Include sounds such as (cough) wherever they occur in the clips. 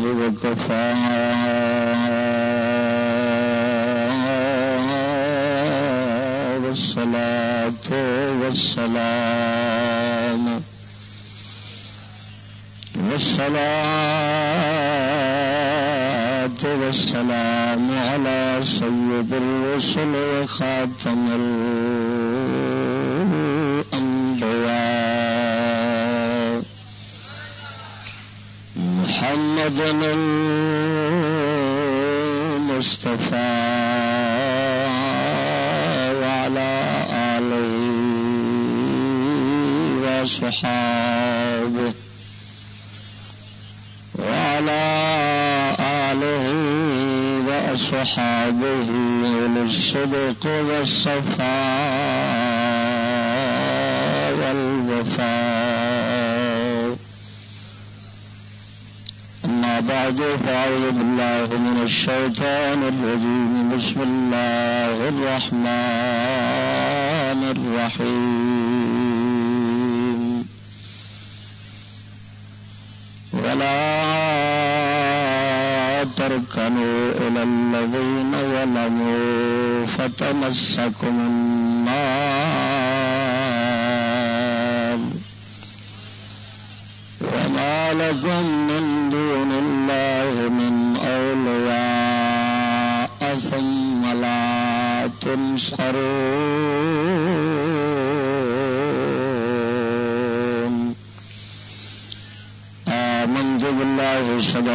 بالله وكفى والصلاة والسلام. والصلاة والسلام على سيد الرسل وخاتم الأنبياء المصطفى وعلى آله وصحابه وعلى آله وأصحابه للصدق والصفاء والوفاء أما بعد، فأعوذ بالله من الشيطان الرجيم. بسم الله الرحمن الرحيم. ولا تركنوا إلى الذين ظلموا فتمسكم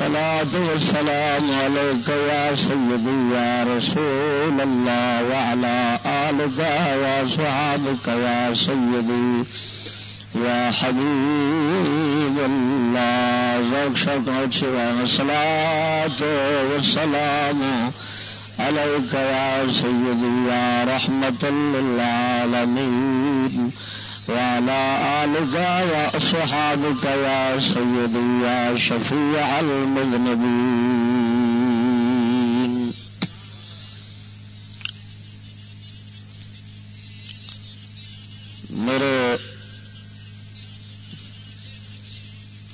الصلاة والسلام عليك يا سيدي يا رسول الله وعلى آلك وصحابك يا سيدي يا حبيب الله. ذوق شوق وشوان الصلاة والسلام عليك يا سيدي يا رحمة للعالمين. وعلى آلك وأصحابك يا سيدي يا شفيع المذنبين. میرے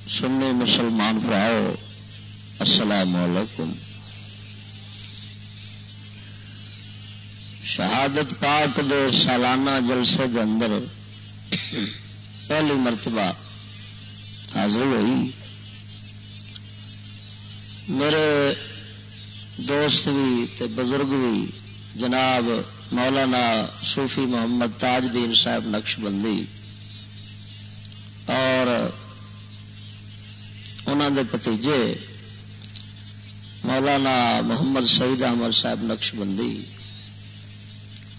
سنی مسلمان بھاؤ السلام علیکم۔ شہادت پاک دے سالانہ جلسے دے اندر پہلی مرتبہ حاضر ہوئی۔ میرے دوست بھی تے بزرگ بھی جناب مولانا صوفی محمد تاج دین صاحب نقش بندی اور انہوں دے پتیجے مولانا محمد سعید احمد صاحب نقش بندی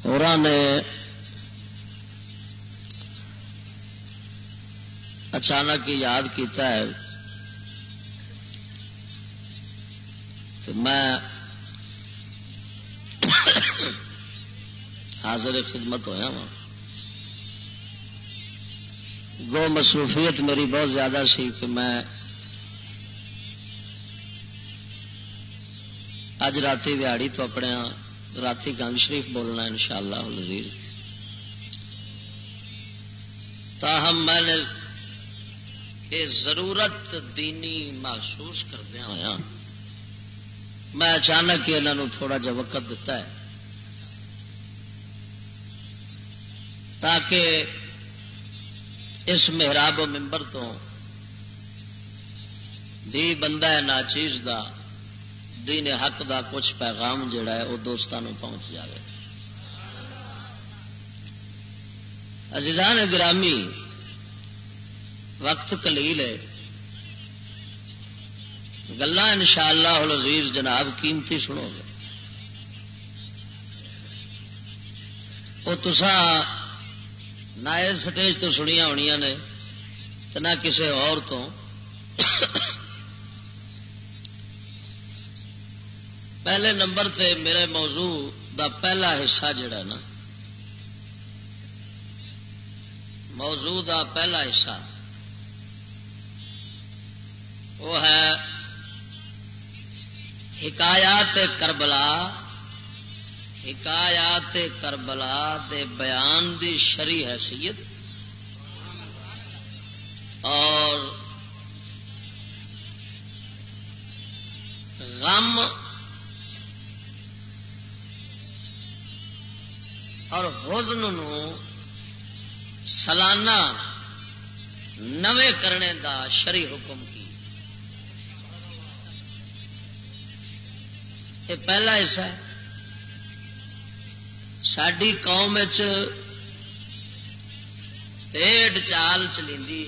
اور نے اچانک یاد کیتا ہے تو میں حاضر خدمت ہویا وا گو مصروفیت میری بہت زیادہ سی کہ میں اج رات ویاڑی تو اپنے ہاں رات گنگ شریف بولنا ان شاء اللہ تاہم میں نے یہ ضرورت دینی محسوس کردیا ہوا میں اچانک یہاں تھوڑا جا وقت دتا ہے۔ تاکہ اس محراب و ممبر تو بھی بندہ ہے ناچیز دا، دین حق دا کچھ پیغام جڑا ہے وہ دوستان پہنچ جائے عزیزان گرامی وقت کلیل ہے۔ گلا ان شاء اللہ عزیز جناب قیمتی سنو گے۔ وہ تسا نہ سٹیج تو سنیا ہونی نے تو نہ کسی اور تو۔ پہلے نمبر تے میرے موضوع دا پہلا حصہ جڑا نا، موضوع دا پہلا حصہ۔ وہ ہے حکایات کربلا حکایات کربلا دے بیان دی شری حیثیت اور غم اور حزن نو سالانہ نوے کرنے دا شری حکم کی یہ پہلا حصہ ہے ساری قوم ٹھڈ چال چلی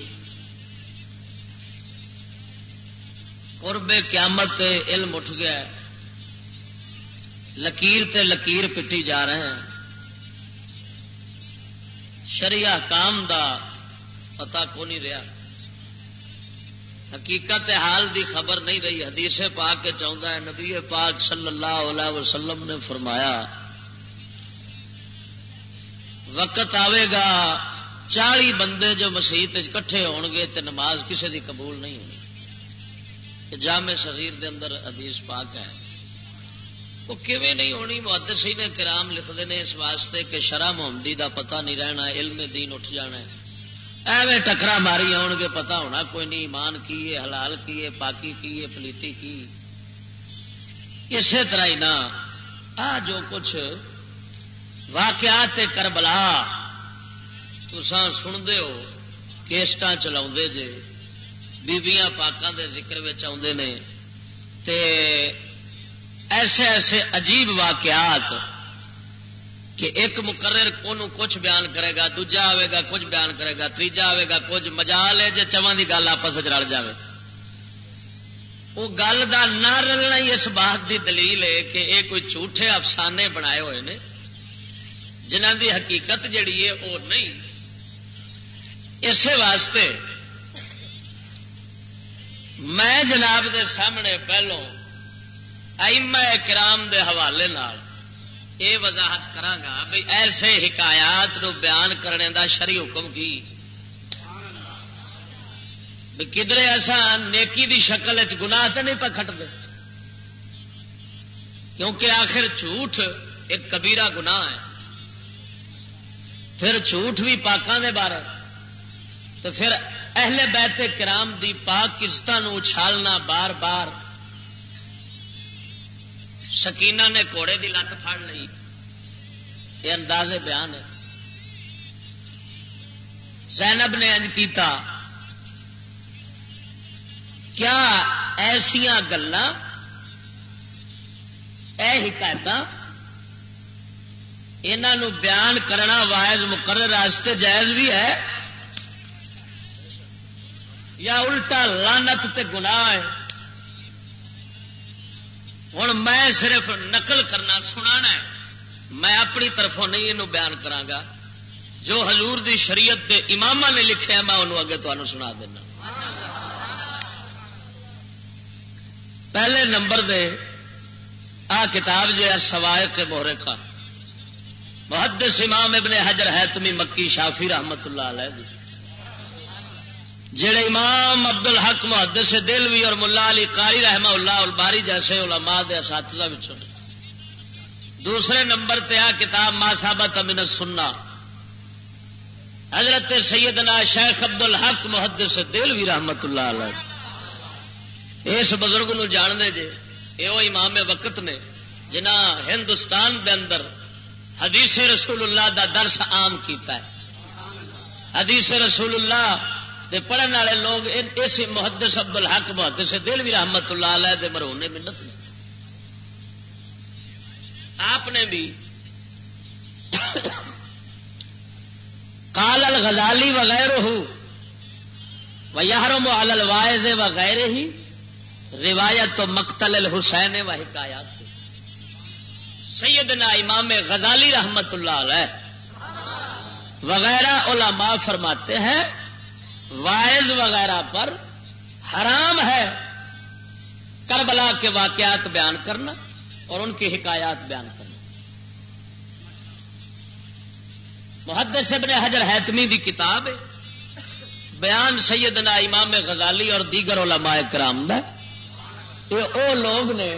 قرب قیامت علم اٹھ گیا لکیر تے لکیر پٹی جا رہے ہیں شریعہ کام دا پتا کو نہیں رہا حقیقت حال دی خبر نہیں رہی حدیث پاک کے چاہتا ہے، نبی پاک صلی اللہ علیہ وسلم نے فرمایا، وقت آئے گا، چالی بندے جو مسیحت کٹھے ہو گے تو نماز کسی دی قبول نہیں ہونی۔ جامع شریر دے اندر حدیث پاک ہے۔ وہ کیویں نہیں ہونی؟ محدثی نے کرام لکھتے ہیں اس واسطے کہ شرح محمدی دا پتہ نہیں رہنا، علم دین اٹھ جانا ہے۔ ایویں ٹکرا ماری آن گے پتا ہونا کوئی نہیں، ایمان کی ہے، حلال کی ہے، پاکی کی ہے، پلیتی کی۔ اسی طرح ہی نا، آ جو کچھ واقعات کربلا تسان سنتے ہو کیسٹ چلا جے، بیبیاں پاکوں کے ذکر آتے ہیں ایسے ایسے عجیب واقعات کہ ایک مقرر کچھ بیان کرے گا، دوجا آئے گا، کچھ بیان کرے گا تیجا آئے گا، کچھ مجا لے جی چواں کی گل آپس رل جائے وہ گل کا نہ رلنا ہی اس بات کی دلیل ہے کہ یہ کوئی جھوٹے افسانے بنائے ہوئے ہیں جنہ کی حقیقت جڑی ہے وہ نہیں۔ اسی واسطے میں جناب دے سامنے پہلوں ایم کرام دے حوالے نال یہ وضاحت کرا بھائی ایسے حکایات نو بیان کرنے دا شری حکم کی؟ کدھر ایسا نیکی دی شکل گناہ تو نہیں پکٹ دے؟ کیونکہ آخر جھوٹ ایک کبیرہ گناہ ہے۔ پھر جھوٹ بھی پاکوں دے بارے۔ تو پھر اہل بیت کرام دی پاک کستان اچھالنا بار بار سکینہ نے کوڑے دی لت پھڑ لی یہ اندازے بیان ہے زینب نے انج کیتا، کیا ایسیا گلا حکایت یہ بیان کرنا وائز مقرر راستے جائز بھی ہے؟ یا الٹا لانت تے گناہ ہے؟ ہوں میں صرف نقل کرنا سنا میں اپنی طرفوں نہیں یہ بیان کرا جو حضور دی شریعت دے امام نے لکھے میں انہوں اگے تمہیں سنا دینا۔ پہلے نمبر دے، آ کتاب جو ہے سوائے کے موہرے کا محدث امام ابن حجر ہے مکی شافی رحمت اللہ علیہ جڑے امام عبد الحق محدث سے دل بھی اور ملا علی قاری رحمہ اللہ الباری جیسے علماء دے اساتذہ بچوں دوسرے نمبر تے آ کتاب ما ثابت من سننا حضرت سیدنا شیخ عبد الحق محدث سے دل بھی رحمت اللہ علیہ۔ اس بزرگ نو جاننے جے یہ وہ امام وقت نے جنہ ہندوستان دے اندر حدیث رسول اللہ دا درس عام کیتا ہے۔ حدیث رسول اللہ پڑھنے والے لوگ اس محدث عبد الحق محدث دل بھی رحمت اللہ علیہ دے مرہونے منت نے۔ آپ نے بھی کال الغزالی وغیرہ ہو یارم الوائز وغیرہ ہی روایت تو مقتل الحسین و حکایات سیدنا امام غزالی رحمت اللہ علیہ وغیرہ علماء فرماتے ہیں وائز وغیرہ پر حرام ہے کربلا کے واقعات بیان کرنا اور ان کی حکایات بیان کرنا۔ محدث ابن حجر حیتمی دی کتاب ہے۔ بیان سیدنا امام غزالی اور دیگر علماء کرام دا۔ یہ او لوگ نے،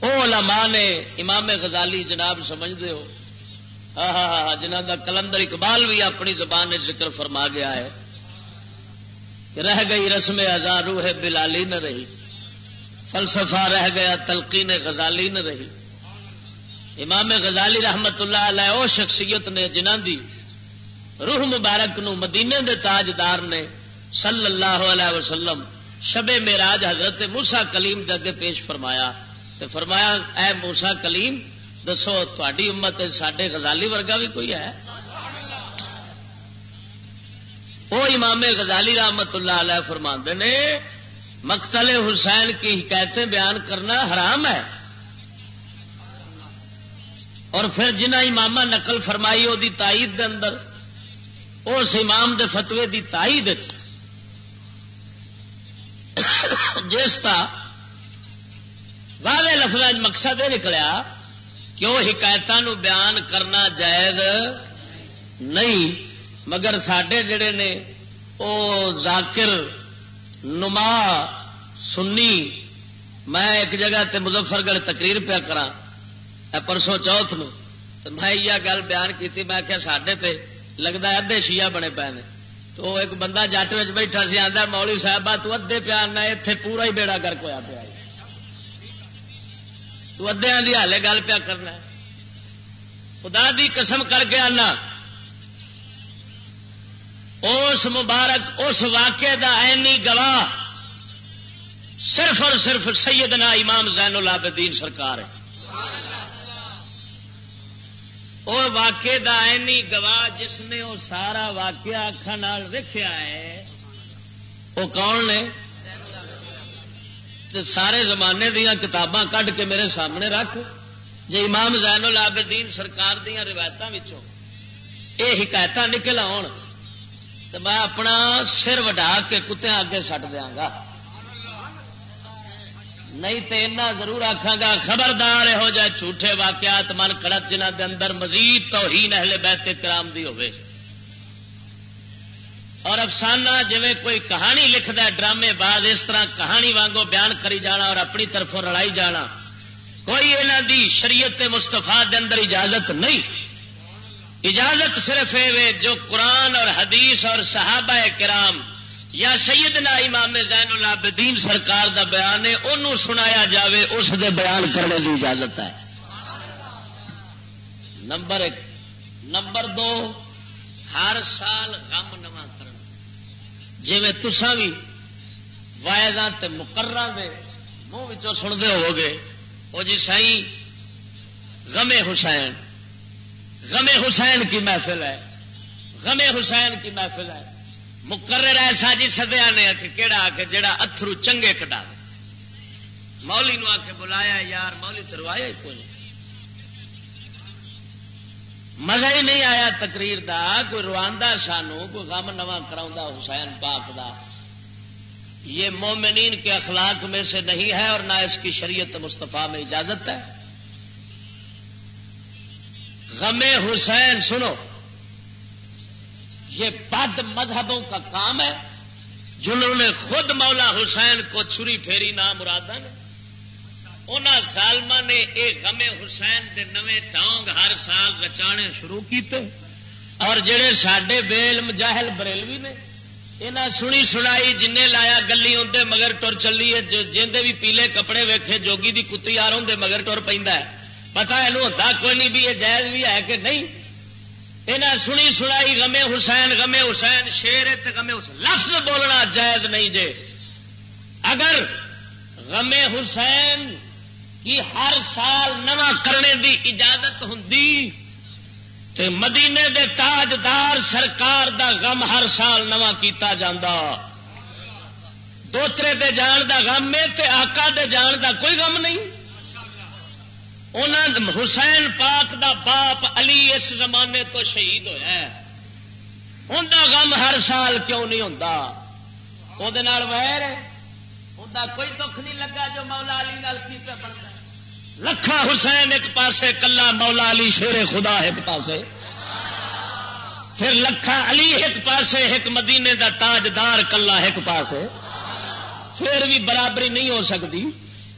او علماء نے امام غزالی جناب سمجھتے ہو۔ ہاں ہاں ہاں جنہ کا کلندر اقبال بھی اپنی زبان ذکر فرما گیا ہے۔ کہ رہ گئی رسم ازار روح بلالی نہ رہی۔ فلسفہ رہ گیا، تلقین غزالی نہ رہی۔ امام غزالی رحمت اللہ علیہ او شخصیت نے جنہ دی روح مبارک نو مدینے دے تاجدار نے صلی اللہ علیہ وسلم شب میراج حضرت موسا کلیم دے پیش فرمایا۔ تے فرمایا، اے موسا کلیم، دسو تاری امت سڈے غزالی ورگا بھی کوئی ہے؟ وہ امام غزالی رحمت اللہ علیہ فرما نے، مقتل حسین کی حکایتیں بیان کرنا حرام ہے۔ اور پھر جنہ امام نقل فرمائی وہ تائید دے اندر، اس امام دے فتوے دی تائید جس کا واضح لفظ مقصد یہ نکلیا کہ وہ حکایت بیان کرنا جائز نہیں۔ مگر سڈے جڑے نے وہ ذاکر نما سنی، میں ایک جگہ تے مظفر گڑھ تقریر پیا کرا پرسوں چوتھ نو تو میں یہ گل بیان کی میں کیا سڈے تے لگتا ہے ادے شیعہ بنے پے نے۔ تو ایک بندہ جٹ میں بیٹھا سی آتا مولی صاحب تو ادے پیار اتنے پورا ہی بیڑا گرک ہوا پیا تو ادیا کی ہالے گل پیا کرنا خدا دی قسم کر کے آنا۔ اس مبارک، اس واقعے دا اینی گواہ صرف اور صرف سیدنا امام زین العابدین سرکار ہے۔ وہ واقعے دا اینی گواہ جس نے وہ سارا واقعہ اکھان ویخیا ہے، وہ کون نے؟ سارے زمانے دیا کتاباں کھ کے میرے سامنے رکھ جی امام زین العابدین سرکار دیا روایتوں یہ حکایت نکل آن۔ تو میں اپنا سر وڈا کے کتیا اگے سٹ دیا گا۔ نہیں تو اینا ضرور آخا گا، خبردار یہو جہ جھوٹے واقعات، من کڑت جنہ دے اندر مزید تو ہی نہلے بہتے کرام دی ہوئے۔ اور افسانہ جی کوئی کہانی لکھتا ہے، ڈرامے بعد اس طرح کہانی وانگو بیان کری جانا اور اپنی طرفوں لڑائی جانا، کوئی یہاں دی شریعت مستفا دے اندر اجازت نہیں۔ اجازت صرف ہے جو قرآن اور حدیث اور صحابہ کرام یا سیدنا امام زین العابدین سرکار دا بیان ہے، انہوں سنایا جاوے، اس دے بیان کرنے کی اجازت ہے۔ نمبر ایک۔ نمبر دو، ہر سال غم نواں کرنا جی تسا بھی وائداں مقرر دے منہ سنتے ہو گے وہ جی سائی غم حسین۔ غم حسین کی محفل ہے۔ غم حسین کی محفل ہے۔ مقرر ایسا جی سدیا نے کہڑا آ کے جڑا اترو چنگے کٹا مولی نو آ کے بلایا، یار مولی تروایا ہی کوئی۔ مزہ ہی نہیں آیا تقریر دا، کوئی رواندا سانو کوئی غم نواں کرا حسین پاک دا۔ یہ مومنین کے اخلاق میں سے نہیں ہے اور نہ اس کی شریعت مصطفیٰ میں اجازت ہے۔ غم حسین سنو، یہ بد مذہبوں کا کام ہے، جنہوں نے خود مولا حسین کو چھری پھیری نام مراد ان ظالم نے یہ غم حسین دے نویں ٹانگ ہر سال رچانے شروع کیتے، اور جڑے سڈے بیل مجاہل بریلوی نے یہاں سنی سنائی جن لایا گلی اندر مگر ٹر چلی ہے جی بھی پیلے کپڑے ویکھے، جوگی دی کتی آ رہے مگر ٹر پہ پتا یہ ہوتا کوئی نہیں بھی یہ جائز بھی ہے کہ نہیں؟ یہاں سنی سنائی گمے حسین گمے حسین شیر گمے حسین۔ لفظ بولنا جائز نہیں جے۔ اگر غمے حسین کی ہر سال نواں کرنے دی اجازت ہوں تے مدینے دے تاجدار سرکار دا غم ہر سال نواں کیتا جاندہ دوترے دے جان دا غم ہے تے آقا دے جان دا کوئی غم نہیں۔ حسین پاک دا باپ علی اس زمانے تو شہید ہوا ان کا غم ہر سال کیوں نہیں ہوتا وہ ویر کوئی دکھ نہیں لگا جو مولا علی کی پہ بنتا لکھا حسین ایک پاسے، کلا مولا علی شیر خدا ایک پاسے۔ پھر لکھا علی ایک پاسے، ایک مدینے دا تاجدار کلا ایک پاسے۔ پھر بھی برابری نہیں ہو سکتی۔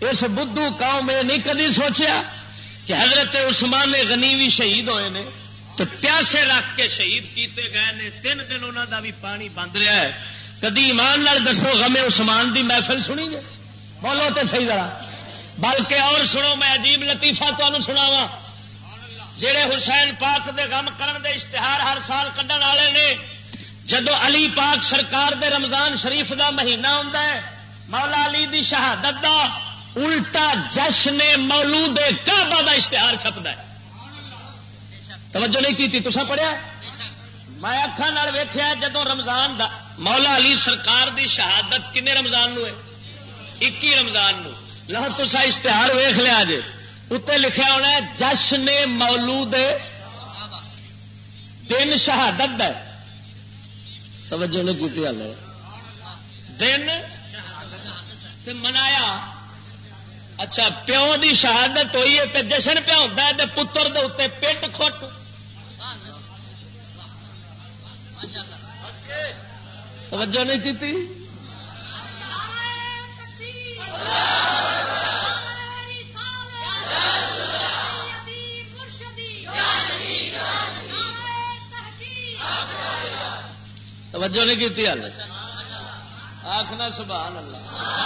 اس بدھو قوم میں نہیں کدی سوچیا کہ حضرت عثمان غنی بھی شہید ہوئے نے تو پیاسے رکھ کے شہید کیتے گئے نے۔ تین دن انہوں دا بھی پانی بند رہا ہے۔ کدی ایمان نال دسو غمے عثمان دی محفل سنی گے بولو تو صحیح طرح بلکہ اور سنو، میں عجیب لطیفہ تمہیں سناوا جہے حسین پاک دے غم کرن دے اشتہار ہر سال کھڈن والے نے جدو علی پاک سرکار دے رمضان شریف دا مہینہ ہوں مولا علی دی شہادت دا الٹا جشن مولو کعبہ دا اشتہار چھپتا ہے۔ توجہ نہیں کی تسا پڑھیا؟ میں اکھان ویخیا جدو رمضان دا مولا علی سرکار دی شہادت کنے رمضان نو ہے؟ اکی رمضان نو۔ لو تسا اشتہار ویخ لیا جی اتنے لکھا ہونا ہے، جشن مولو دن شہادت ہے۔ توجہ نہیں کی دن منایا اچھا پیو دی شہادت ہوئی ہے جشن پیا ہوتا ہے پتر دے اتنے پٹ کھٹ۔ توجہ نہیں کی توجہ نہیں کی آخنا سبحان اللہ۔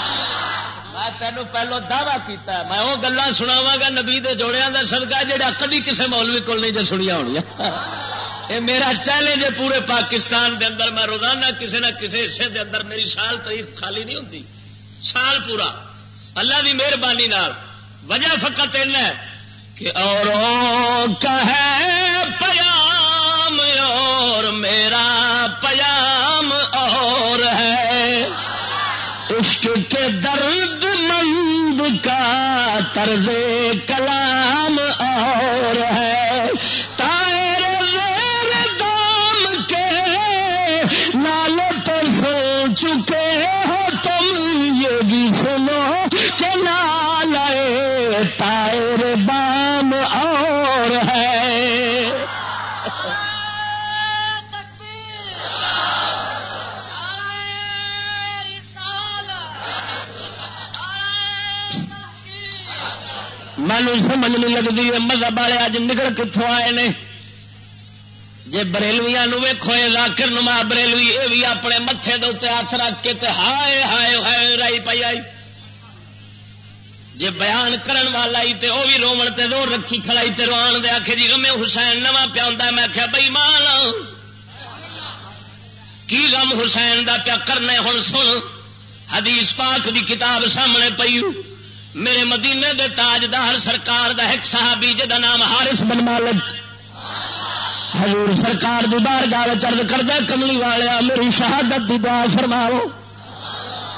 میں تینوں پہلو دعوی کیتا ہے۔ میں وہ گلا سناوا گا نبی دے جوڑیاں دا صدقہ جڑا کدی کسے مولوی کول نہیں جو سنیا ہونی یہ (laughs) میرا چیلنج ہے پورے پاکستان دے اندر۔ میں روزانہ کسی نہ کسی حصے دے اندر میری سال تاریخ خالی نہیں ہوتی سال پورا۔ اللہ کی مہربانی وجہ فقط ہے کہ اور کا ہے پیام اور میرا پیام اور ہے۔ عشق کے درد کا طرز کلام اور ہے۔ تائر زیر دام کے نال پر سو چکے مینو سمجھ نہیں لگتی مذہب والے اج نکل کتوں آئے نے۔ جی بریلویا ویکو لاکر نما بریلوی یہ بھی اپنے متے دے ہاتھ رکھ کے تے ہائے ہائے ہائے رائی پائی آئی۔ جی بیان کرن والا ہی تے وہ بھی رومن تے زور رکھی کھڑائی تے روان دے آخے جی گمے حسین نواں پیا میں آخیا بئی مان کی غم حسین دا پیا کرنا ہوں سن، حدیث پاک دی کتاب سامنے پی میرے مدینے دے تاجدار سرکار دا ایک صحابی جا نام حارث بن مالک۔ حضور سرکار دی بار گال چرد کردہ کملی والیا، میری شہادت دی دعا فرماو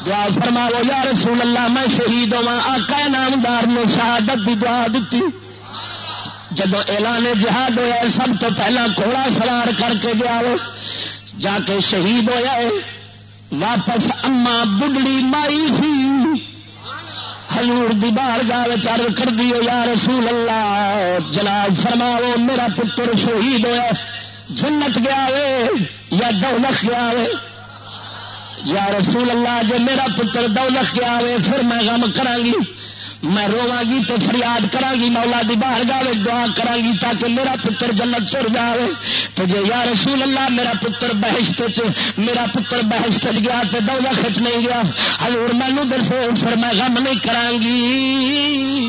دعا فرماو یا رسول اللہ، میں شہید ہوا آقا نامدار نے شہادت دی دعا دیتی جب اعلان جہاد ہوا سب تو پہلا گھوڑا سوار کر کے گیا جا کے شہید ہوا واپس اما بڑھڑی مائی سی حضور دی بار گال چر کر دیو یا رسول اللہ، جناب فرماو میرا پتر شہید ہوا جنت گیا وے یا دولت گیا وے یا رسول اللہ جی میرا پتر دولت گیا وے پھر میں غم کرا گی۔ میں روا گی تو فریاد کرا گی مولا دی باہر جائے دعا کرا گی تاکہ میرا پتر جنت تر جائے تو جی یا رسول اللہ، میرا پتر بہشت میرا پتر بہشت گیا تو دولا خچ نہیں گیا۔ ہزور مینو دسو پھر میں غم نہیں کرا گی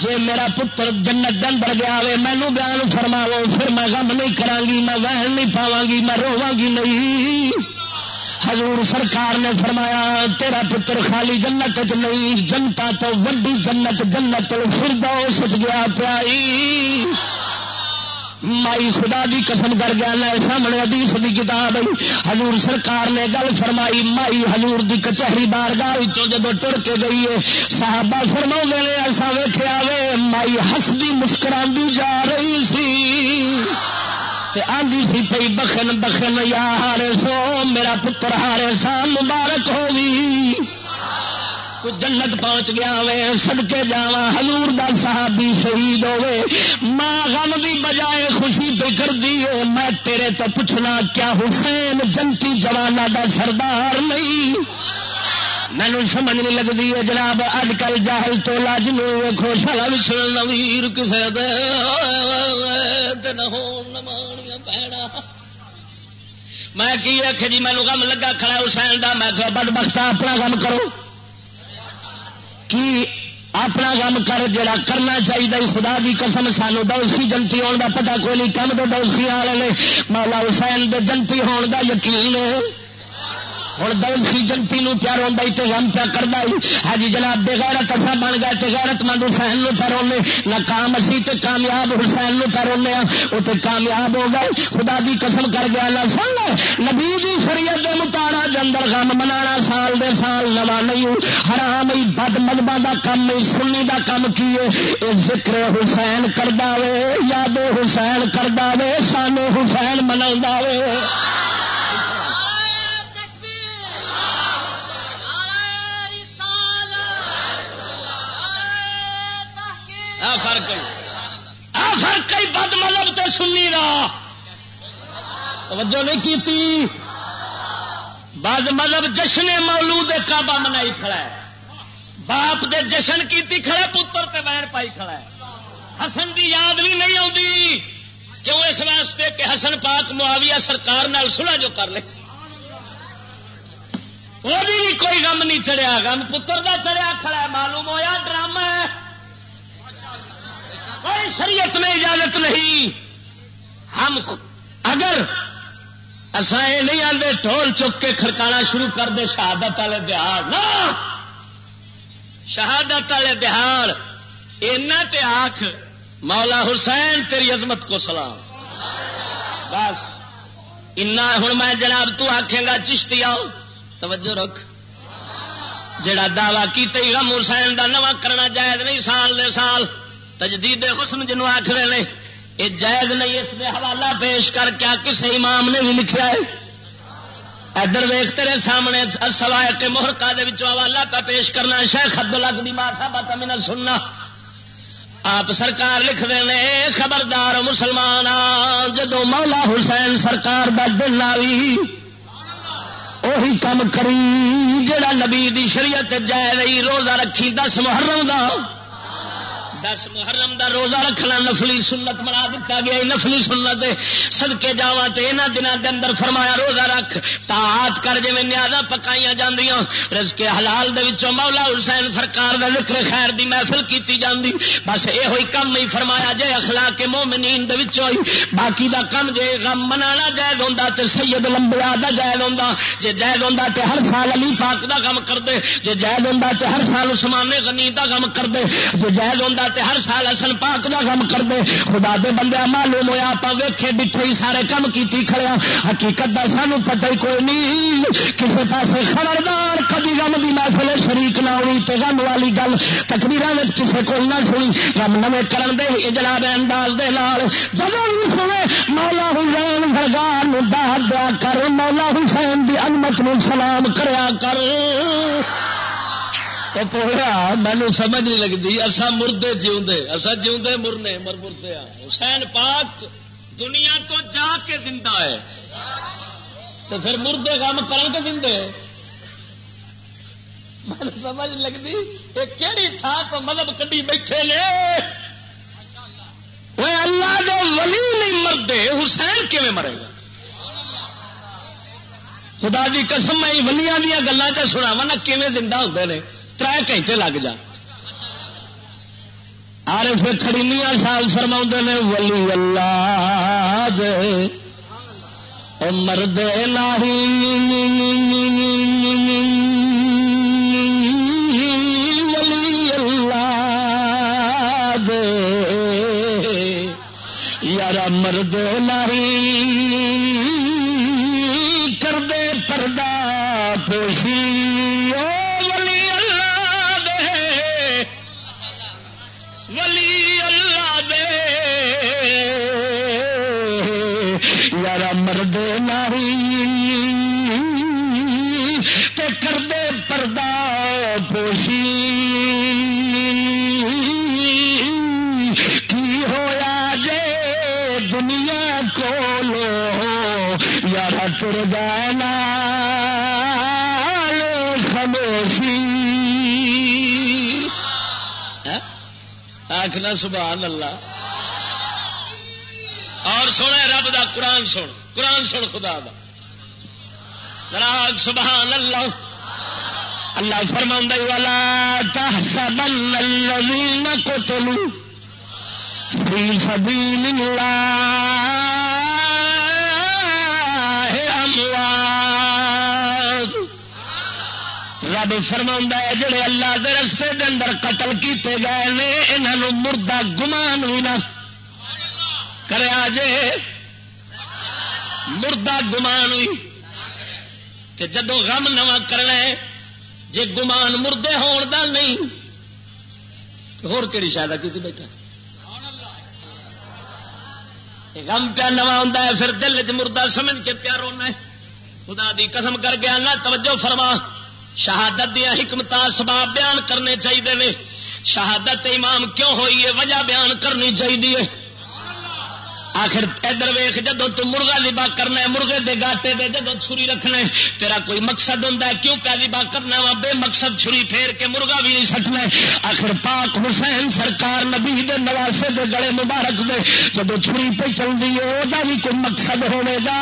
جی میرا پتر جنت دن بڑھ گیا وے مینو بیان فرماو پھر میں غم نہیں کرا گی میں وہن نہیں پاواں گی میں رواں گی نہیں۔ حضور سرکار نے فرمایا، تیرا پتر خالی جنت چ نہیں، جنتا تو وڈی جنت جنت فردوس گیا پیائی۔ مائی خدا دی قسم کر گیا نا سامنے حدیث دی کتاب حضور سرکار نے گل فرمائی، مائی حضور دی کچہری بار گاہ جب ٹر کے گئی ہے، صحابہ فرما نے، ایسا ویخیا وے، مائی ہسدی مسکرا جا رہی سی۔ آدھی سی پی بخن بخن، یا ہارے سو، میرا پتر ہارے سا، مبارک ہوگی کوئی جنت پہنچ گیا وے سدکے جا ہزور دا صحابی شہید ہوے ماں غم دی بجائے خوشی پہ کر دیے میں تیرے تو پوچھنا، کیا حسین جنتی جوانا دا سردار نہیں؟ مینو سمجھ نہیں لگتی ہے جناب اج کل جاہل تو لاج ویکو شالا بچھڑ نویر کسے دے۔ میں کی آخ جی مینو کم لگا، کھڑا حسین دا۔ میں بد بختا اپنا کام کرو۔ کی اپنا کام کر جڑا کرنا چاہیے خدا کی قسم سانو دوسی جنتی ہونے کا پتا کوئی نہیں، کم تو دوسی والے مولا حسین دے جنتی ہون دا یقین ہوں دل جنتی پیار ہوتا تو غم پیا کرتا ہاں جی جناب بغیرت اصا بن گئے تو غیرت مند حسین پہ رونے نہ کام اسی تے کامیاب حسین پہ رونے وہ تو کامیاب ہو گئے۔ خدا دی قسم کر گیا نہ سن نبی دی شریعت دے متارا اندر غم منا سال دے سال نوا نہیں حرام ہی بد مذہبہ دا کم نہیں سنی دا کم کیے یہ ذکر حسین کر دے یاد حسین کر دے سانے حسین منا فرق آ فرق بد مذہب تو سنی را توجہ نہیں کی بد مذہب جشن مولود کعبہ منائی کھڑا ہے۔ باپ دے جشن کیتی کھڑا پتر تے وین پائی کھڑا ہے۔ حسن دی یاد بھی نہیں آتی کیوں اس واسطے کہ حسن پاک معاویہ سرکار نال سلا جو کر لے۔ وہ بھی کوئی غم نہیں چڑیا غم پتر دا چڑیا کھڑا ہے، معلوم ہویا ڈرامہ ہے۔ کوئی شریعت میں اجازت نہیں۔ ہم اگر اصا یہ نہیں آتے ٹول چک کے کھڑکانا شروع کر دے، شہادت والے بہار نہ! شہادت والے بہار تے آخ مولا حسین تیری عظمت کو سلام۔ بس۔ ہوں میں جناب تو آخے گا، چشتی آؤ۔ توجہ رکھ۔ جڑا دعوی کی غم حسین دا نواں کرنا جائز نہیں، سال دے سال۔ تجدید حسن جنوب آخر نے یہ جائز نہیں، اس میں حوالہ پیش کر کیا کسی امام نے بھی لکھا ہے۔ ادھر ویخ تیرے سامنے سوائے کے محرکا حوالہ پہ پیش کرنا شیخ ابد الگ دی صاحب من سننا آپ سرکار لکھ رہے ہیں خبردار مسلمان جدو مولا حسین سرکار دا دن آئی اہی کم کری جڑا نبی دی شریعت جائے رہی روزہ رکھی دس محرم دا۔ دس محرم دا روزہ رکھنا، نفلی سنت منا دتا گیا نفلی سنت سدکے جا تو یہاں دنوں کے اندر فرمایا، روزہ رکھ۔ تاعت کر جی نیادا پکائی جاندیاں۔ رزق حلال دے وچوں مولا حسین سرکار دا ذکر خیر دی محفل کیتی جاندی۔ بس یہ ہوئی کم ہی فرمایا، جے اخلاق مومنین دے وچوں ہی۔ باقی دا کم جے غم منانا جائز ہوندا تے سید لمبیا دا جائز ہوندا۔ جے جائز ہوندا تے ہر سال علی پاک دا غم کر دے جے جائز ہوندا تے ہر سال عثمان غنی دا غم کر دے جے جائز ہوندا تے ہر سال اصل پاک کا کام کر دے خدا دے بندے، معلوم ہوا آپ ویخے ڈٹھے ہی سارے کام کی کھڑیا ہاں۔ حقیقت کا سانو پتہ ہی کوئی نہیں۔ کسی پاس خبردار، کبھی غم کی محفل شریک نہ ہوئی تو غم والی گل تکبیر کسی کو نہ سنی۔ غم نویں کرن دے جناب انداز دے لال جب بھی سنے مولا حسین سرگار داد دیا کر، مولا حسین کی انمت نو سلام کریا کر۔ پوڑا مینو سمجھ نہیں لگتی اصا مردے جیوندے اصا جیوندے مرنے مر مردے حسین پاک دنیا تو جا کے زندہ ہے تو پھر مردے کام کرن کے زندے سمجھ لگتی یہ کہڑی تھان تو مطلب کدی بیٹھے نے وہ اللہ دے ولی نہیں مردے حسین کیون مرے گا خدا دی قسم میں ولیاں دیا گلیں چ سنا وا نہ کیون زندہ ہوتے ہیں تر گھنٹے لگ جا آر پھر کھڑی سال فرما نے، ولی اللہ دے مرد ناری ولی اللہ دے۔ یار مرد ناری آخنا سبحان اللہ۔ اور سونا رب دا قرآن سن۔ قرآن سن خدا دا۔ راگ سبحان اللہ۔ اللہ فرما والا تحسبن الذين قتلوا في سبيل الله۔ رب فرما ہے جڑے اللہ دے رستے دے اندر قتل کیتے گئے نے انہوں مردہ گمان بھی نہ کریا جے۔ مردہ گمان بھی جدو غم نواں کرنا ہے، جے گمان مردے ہون دا نہیں ہور کہڑی شاید کی بیٹھا۔ غم پیا نواں ہوں پھر دل چ مردہ سمجھ کے پیار ہونا ہے۔ خدا دی قسم کر گیا نہ توجہ فرما۔ شہادت دیا حکمت سباب بیان کرنے چاہیے شہادت امام کیوں ہوئی ہے؟ وجہ بیان کرنی چاہیے آخر ادھر ویخ جدو تو مرغا لبا کرنا ہے، مرغے دے گاٹے دے جدو چھری رکھنا ہے، تیرا کوئی مقصد ہوں کیوں پہ لبا کرنا وا؟ بے مقصد چھری پھیر کے مرغا بھی نہیں سکنا آخر پاک حسین سرکار نبی دے نواسے دے گڑے مبارک دے جدو چھری پہ چلتی ہے وہ بھی کوئی مقصد ہونے گا؟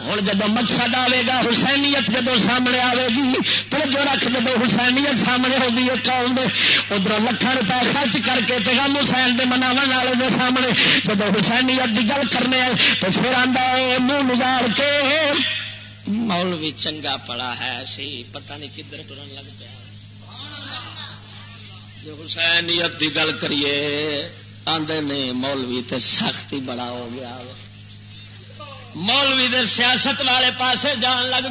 ہوں جب مقصد آئے گا، حسینیت جب سامنے آئے گی تو جو رکھ جب حسینیت سامنے ہوگی قوم دے، ادھر لکھان روپئے خرچ کر کے پیغام حسین دے مناو والے دے سامنے جب حسینیت کی گل کرنے تو پھر آتا ہے، منہ نگار کے مول بھی چنگا پڑا ہے سی، پتہ نہیں کدھر ٹرن لگ پیا جو حسینیت کی گل کریے آدھے نے مولوی تے سختی بڑا ہو گیا۔ مولوی دے سیاست والے پاسے جان لگ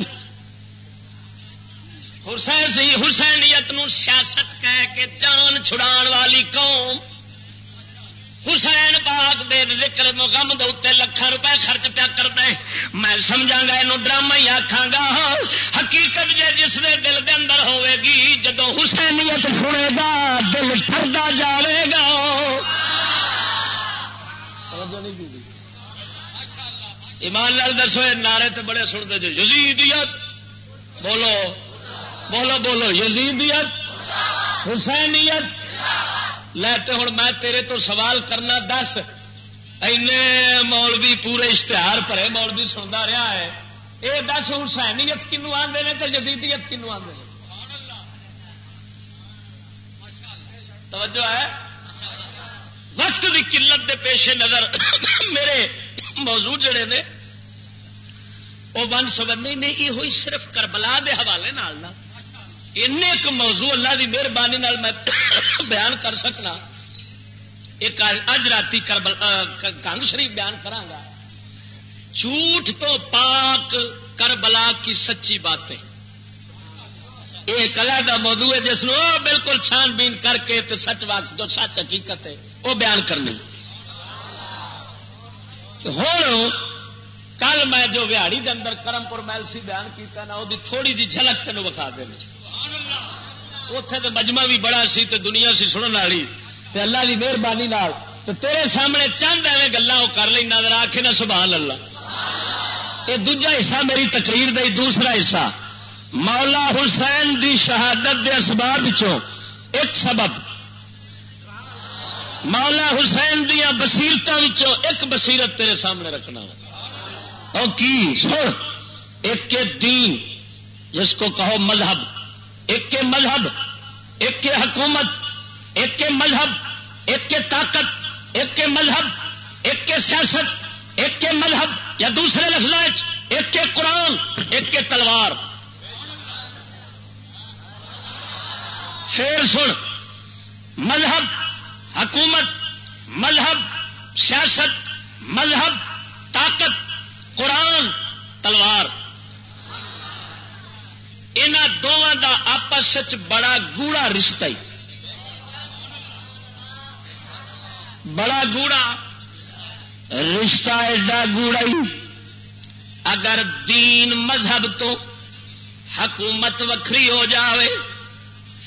حسین سی حسینیت نو سیاست کہہ کے جان چھڑان والی قوم۔ حسین باغ دے ذکر غم دے اتنے لکھان روپے خرچ پیا کرنا میں سمجھا گا یہ ڈرامہ ہی آخا گا۔ حقیقت جے جس دے دل دے اندر ہوے گی جدو حسینیت سنے گا، دل ٹردا جائے گا۔ ایمان لال دسو نعرے تے بڑے سنتے جو یزیدیت، بولو۔ بولو بولو۔ یزیدیت، حسینیت۔ لیتے ہوں میں تیرے تو سوال کرنا، دس۔ مولوی پورے اشتہار پڑے مولوی سنتا رہا ہے۔ یہ دس، حسینیت کنو آدھے نے تو یزیدیت کنو آدھے توجہ ہے۔ وقت کی قلت دے پیش نظر (coughs) میرے موضوع جڑے نے وہ ون سبنی نے، یہ ہوئی صرف کربلا دے حوالے نال ایک موضوع اللہ دی مہربانی میں بیان کر سکنا۔ ایک اج رات کنگ شریف بیان کرانگا جھوٹ تو پاک کربلا کی سچی باتیں۔ ایک الگ موضوع ہے جس کو بالکل چھان بین کر کے سچ بات جو سچ حقیقت ہے، وہ بیان کرنی۔ ہوں کل میں جو وہاڑی کے اندر کرم پور میلسی بیان کیا نا وہ تھوڑی جی جھلک تین وکھا دیں اتے تو مجمع بھی بڑا سی تو دنیا سی سننے والی۔ تے اللہ کی مہربانی تو تیرے سامنے چند ایویں گلا وہ کر لینا ذرا آخے نا، سبحان اللہ۔ یہ دوجا حصہ میری تقریر دے، دوسرا حصہ۔ مولا حسین دی شہادت دے اسباب ایک سبب۔ مولا حسین دیا بسیرت ایک بصیرت تیرے سامنے رکھنا اور کی سن ایک کے دین جس کو کہو مذہب ایک کے مذہب ایک کے حکومت ایک کے مذہب ایک کے طاقت ایک کے مذہب ایک کے سیاست ایک کے مذہب یا دوسرے لفظ ایک کے قرآن ایک کے تلوار شیر سن مذہب حکومت، مذہب، سیاست، مذہب، طاقت، قرآن، تلوار۔ ان دونوں کا آپس بڑا گوڑا رشتہ ہی۔ بڑا گوڑا رشتہ ایڈا گوڑا ہی۔ اگر دین مذہب تو حکومت وکری ہو جاوے،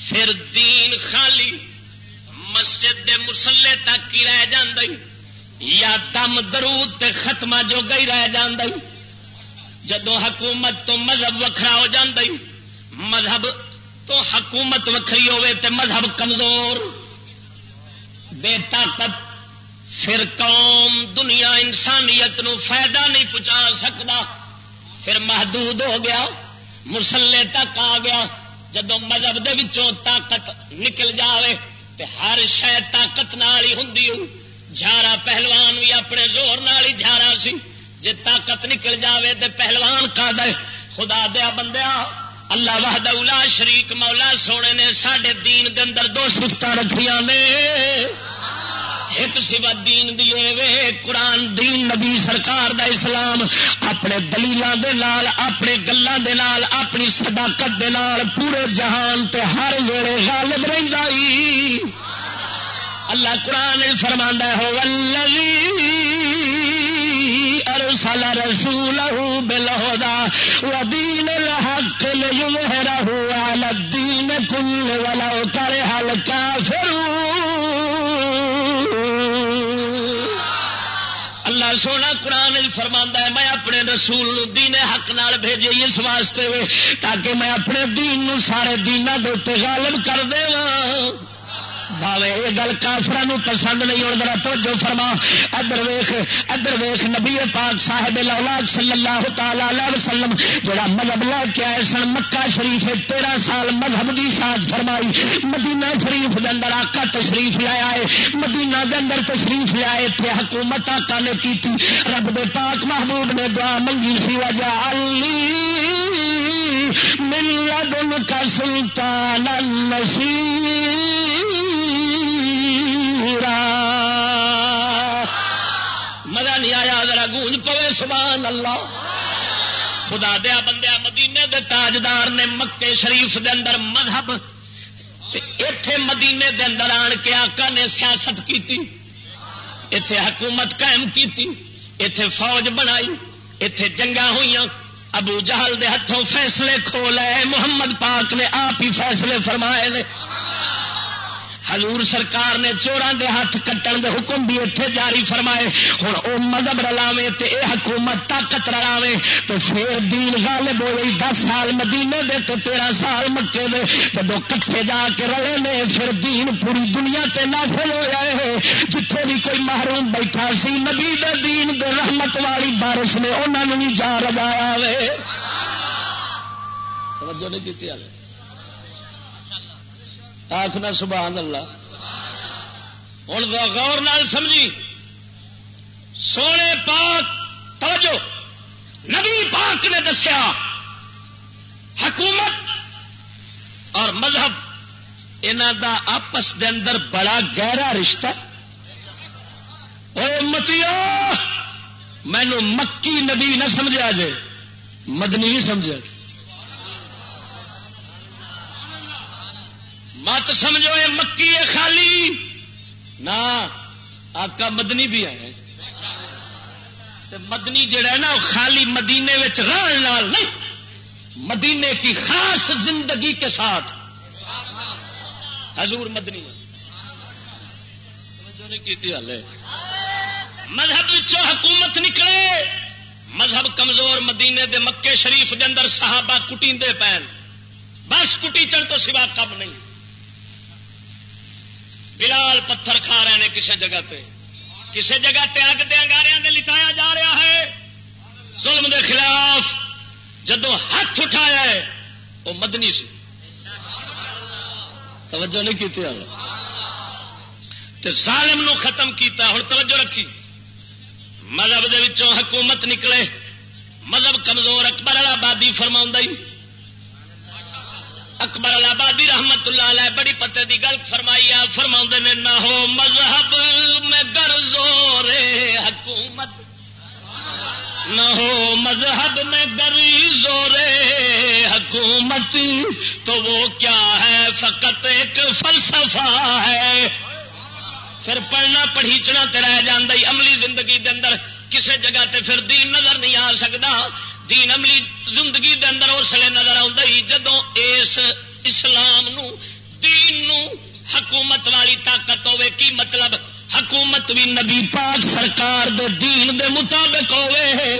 پھر دین خالی۔ مسجد دے مسلے تک ہی رہ جی یا دم درود تے ختمہ جو گئی رہ جدو حکومت تو مذہب وکھرا ہو مذہب تو حکومت وکری ہوے تے مذہب کمزور۔ بے طاقت پھر قوم، دنیا، انسانیت نو فائدہ نہیں پہنچا سکتا پھر محدود ہو گیا مسلے تک آ گیا۔ جدو مذہب دے وچوں طاقت نکل جاوے تے ہر شہ طاقت نال ہی ہوں۔ جھارا پہلوان بھی اپنے زور نال ہی جھارا سی۔ جے طاقت نکل جاوے تے پہلوان کا دے۔ خدا دیا بندیا، اللہ وحد اولا شریک مولا سونے نے سڈے دین دے اندر دو سفت رکھیا نے۔ ایک سوا دین دیے وے قرآن دین نبی سرکار دا اسلام، اپنے دلیلوں دے نال، اپنے گلوں دے نال، اپنی صداقت دے نال، پورے جہان تے ہر ویڑے غالب رہندا اللہ قرآن فرما ہو ارسل رسوله بالهدى ودين الحق ليظهره على الدين كله ولو كره الكافرون۔ اللہ سونا قرآن فرما ہے، میں اپنے رسول نو دین حق نال بھیجے اس واسطے تاکہ میں اپنے دین نو سارے دینا دے غالب کر دے بھاوے یہ گل کافر پسند نہیں ہو ذرا توجہ فرما۔ ادر ویخ ادر ویخ نبی پاک صاحب لولاک صلی اللہ تعالی وسلم، جڑا مذہب لے کے آئے سن، مکہ شریف تیرہ سال مذہب کی شاد فرمائی۔ مدینہ شریف دے اندر آقا تشریف لے آئے، مدینہ دے اندر تشریف لے آئے تھے حکومت آقا نے کی رب دے پاک محبوب نے دعا منگی سی، وجہ ملن کا سلطان نصیر۔ مزہ نہیں آیا، ذرا گونج پوے، سبحان اللہ۔ خدا دیا بندیا، مدینے دے تاجدار نے مکے شریف دے اندر مذہب اتے مدینے دے اندر آن کے آقا نے سیاست کی اتے حکومت قائم کی اتے فوج بنائی اتے جنگا ہوئی ابو جہل دے ہاتھوں فیصلے کھو لے محمد پاک نے آپ ہی فیصلے فرمائے نے۔ حضور سرکار نے چوران دے ہاتھ کٹن دے حکم بھی اتنے جاری فرمائے۔ ہوں وہ مذہب رلاوے تے اے حکومت طاقت رلاوے تو پھر دین غالب ہو گئی۔ دس سال مدینے دے تو تیرہ سال مکے دے۔ جب کٹھے جا کے رلے نے پھر دین پوری دنیا تے نافل ہو جائے جتھے بھی کوئی محروم بیٹھا سی، نبی دے دین دے رحمت والی بارش نے انہوں نے بھی جا رگایا وے توجہ نہیں کی آخنا سبحان اللہ۔ ہوں غور نال سمجھی۔ سونے پاک توجہ۔ نبی پاک نے دسیا، حکومت اور مذہب انہ دا آپس دے اندر بڑا گہرا رشتہ۔ متیا مینو مکی نبی نہ سمجھا جائے مدنی نہیں سمجھا جائے مت سمجھو یہ مکی ہے خالی۔ نہ آقا مدنی بھی ہے۔ مدنی جڑا ہے نا، وہ خالی مدینے رہن نہیں۔ مدینے کی خاص زندگی کے ساتھ۔ حضور مدنی مذہب حکومت نکلے۔ مذہب کمزور مدینے دے مکے شریف دے اندر صحابہ کٹی پین بس کٹی چڑھ تو سوا کم نہیں۔ بلال پتھر کھا رہے ہیں کسی جگہ پہ کسی جگہ پہ اگ دیا گاریا لٹایا جا رہا ہے۔ ظلم دے خلاف جدو ہاتھ اٹھایا ہے، وہ مدنی سی۔ توجہ نہیں کی ظالم نو ختم کیتا ہوں توجہ رکھی۔ مذہب دے حکومت نکلے۔ مذہب کمزور، اکبر آبادی فرما اکبر آبادی رحمت اللہ علیہ بڑی پتے دی گل فرمائی فرما نے، نہ ہو مذہب، میں گر زور حکومت۔ نہ ہو مذہب، میں گر زور حکومت۔ تو وہ کیا ہے؟ فقط ایک فلسفہ ہے۔ پھر پڑھنا، پڑھیچنا تو رہ جانا عملی زندگی دے اندر کسے جگہ تے پھر دین نظر نہیں آ سکتا دین عملی زندگی دے اندر اس لیے نظر آئی جدو اس اسلام نو، دین نو حکومت والی طاقت ہوے، کی مطلب؟ حکومت بھی نبی پاک سرکار دے دین دے مطابق ہوے۔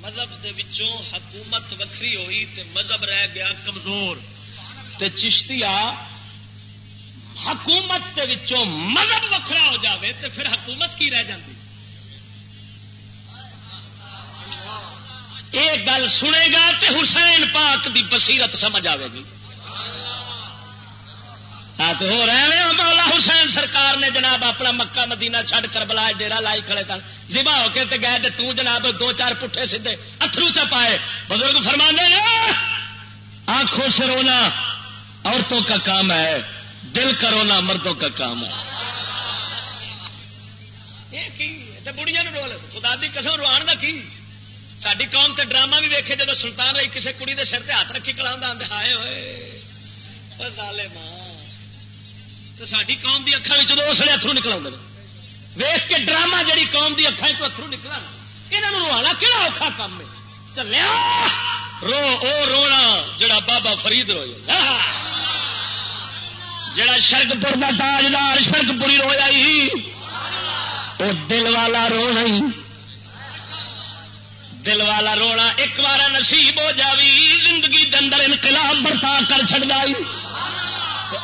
مذہب دے وچوں حکومت وکری ہوئی تے مذہب رہ گیا کمزور۔ تے چشتیا حکومت کے مذہب وکھرا ہو جاوے تے پھر حکومت کی رہ جاتی یہ گل سنے گا تے حسین پاک دی بصیرت سمجھ آئے گی۔ ہاتھ ہو رہے ہیں مولا حسین سرکار نے جناب اپنا مکہ مدینہ چھڈ کر بلا ڈیرا لائی کھڑے سن زبا ہو کے گئے تو جناب دو چار پٹھے سیدے اترو چپائے۔ بزرگ فرما نے، آنکھوں سے رونا عورتوں کا کام ہے، دل کا رونا مردوں کا کام ہے۔ بڑھیا رول خدا دی قسم، روان کا کی؟ ساری قوم تے ڈرامہ بھی ویکھے جب سلطان رہی کسی کڑی دے سر تے ہاتھ رکھی کلا آئے ہوئے سالے ماں تو ساری قوم کی اکھان جب اس لیے اترو نکل ویخ کے ڈرامہ جہی قوم کی اکھان چ اترو نکلا یہاں روانا کہڑا اوکھا کام ہے چلیا رو او رونا جڑا بابا فرید رویا جڑا شرک پور کا تاجدار شرک پوری رویا وہ دل والا رونا ہی دل والا رونا، ایک بار نصیب ہو جاوی، زندگی دندر انقلاب برپا کر چڑا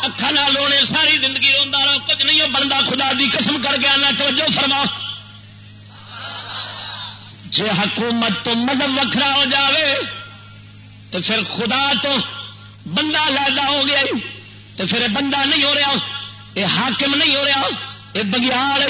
اکھان لونے ساری زندگی روا رہو، کچھ نہیں بنتا خدا دی قسم کر کے آنا، توجہ فرما۔ جی حکومت تو مذہب وکھرا ہو جاوے تو پھر خدا تو بندہ لیدا ہو گیا تو پھر بندہ نہیں ہو رہا یہ حاکم نہیں ہو رہا یہ بگیار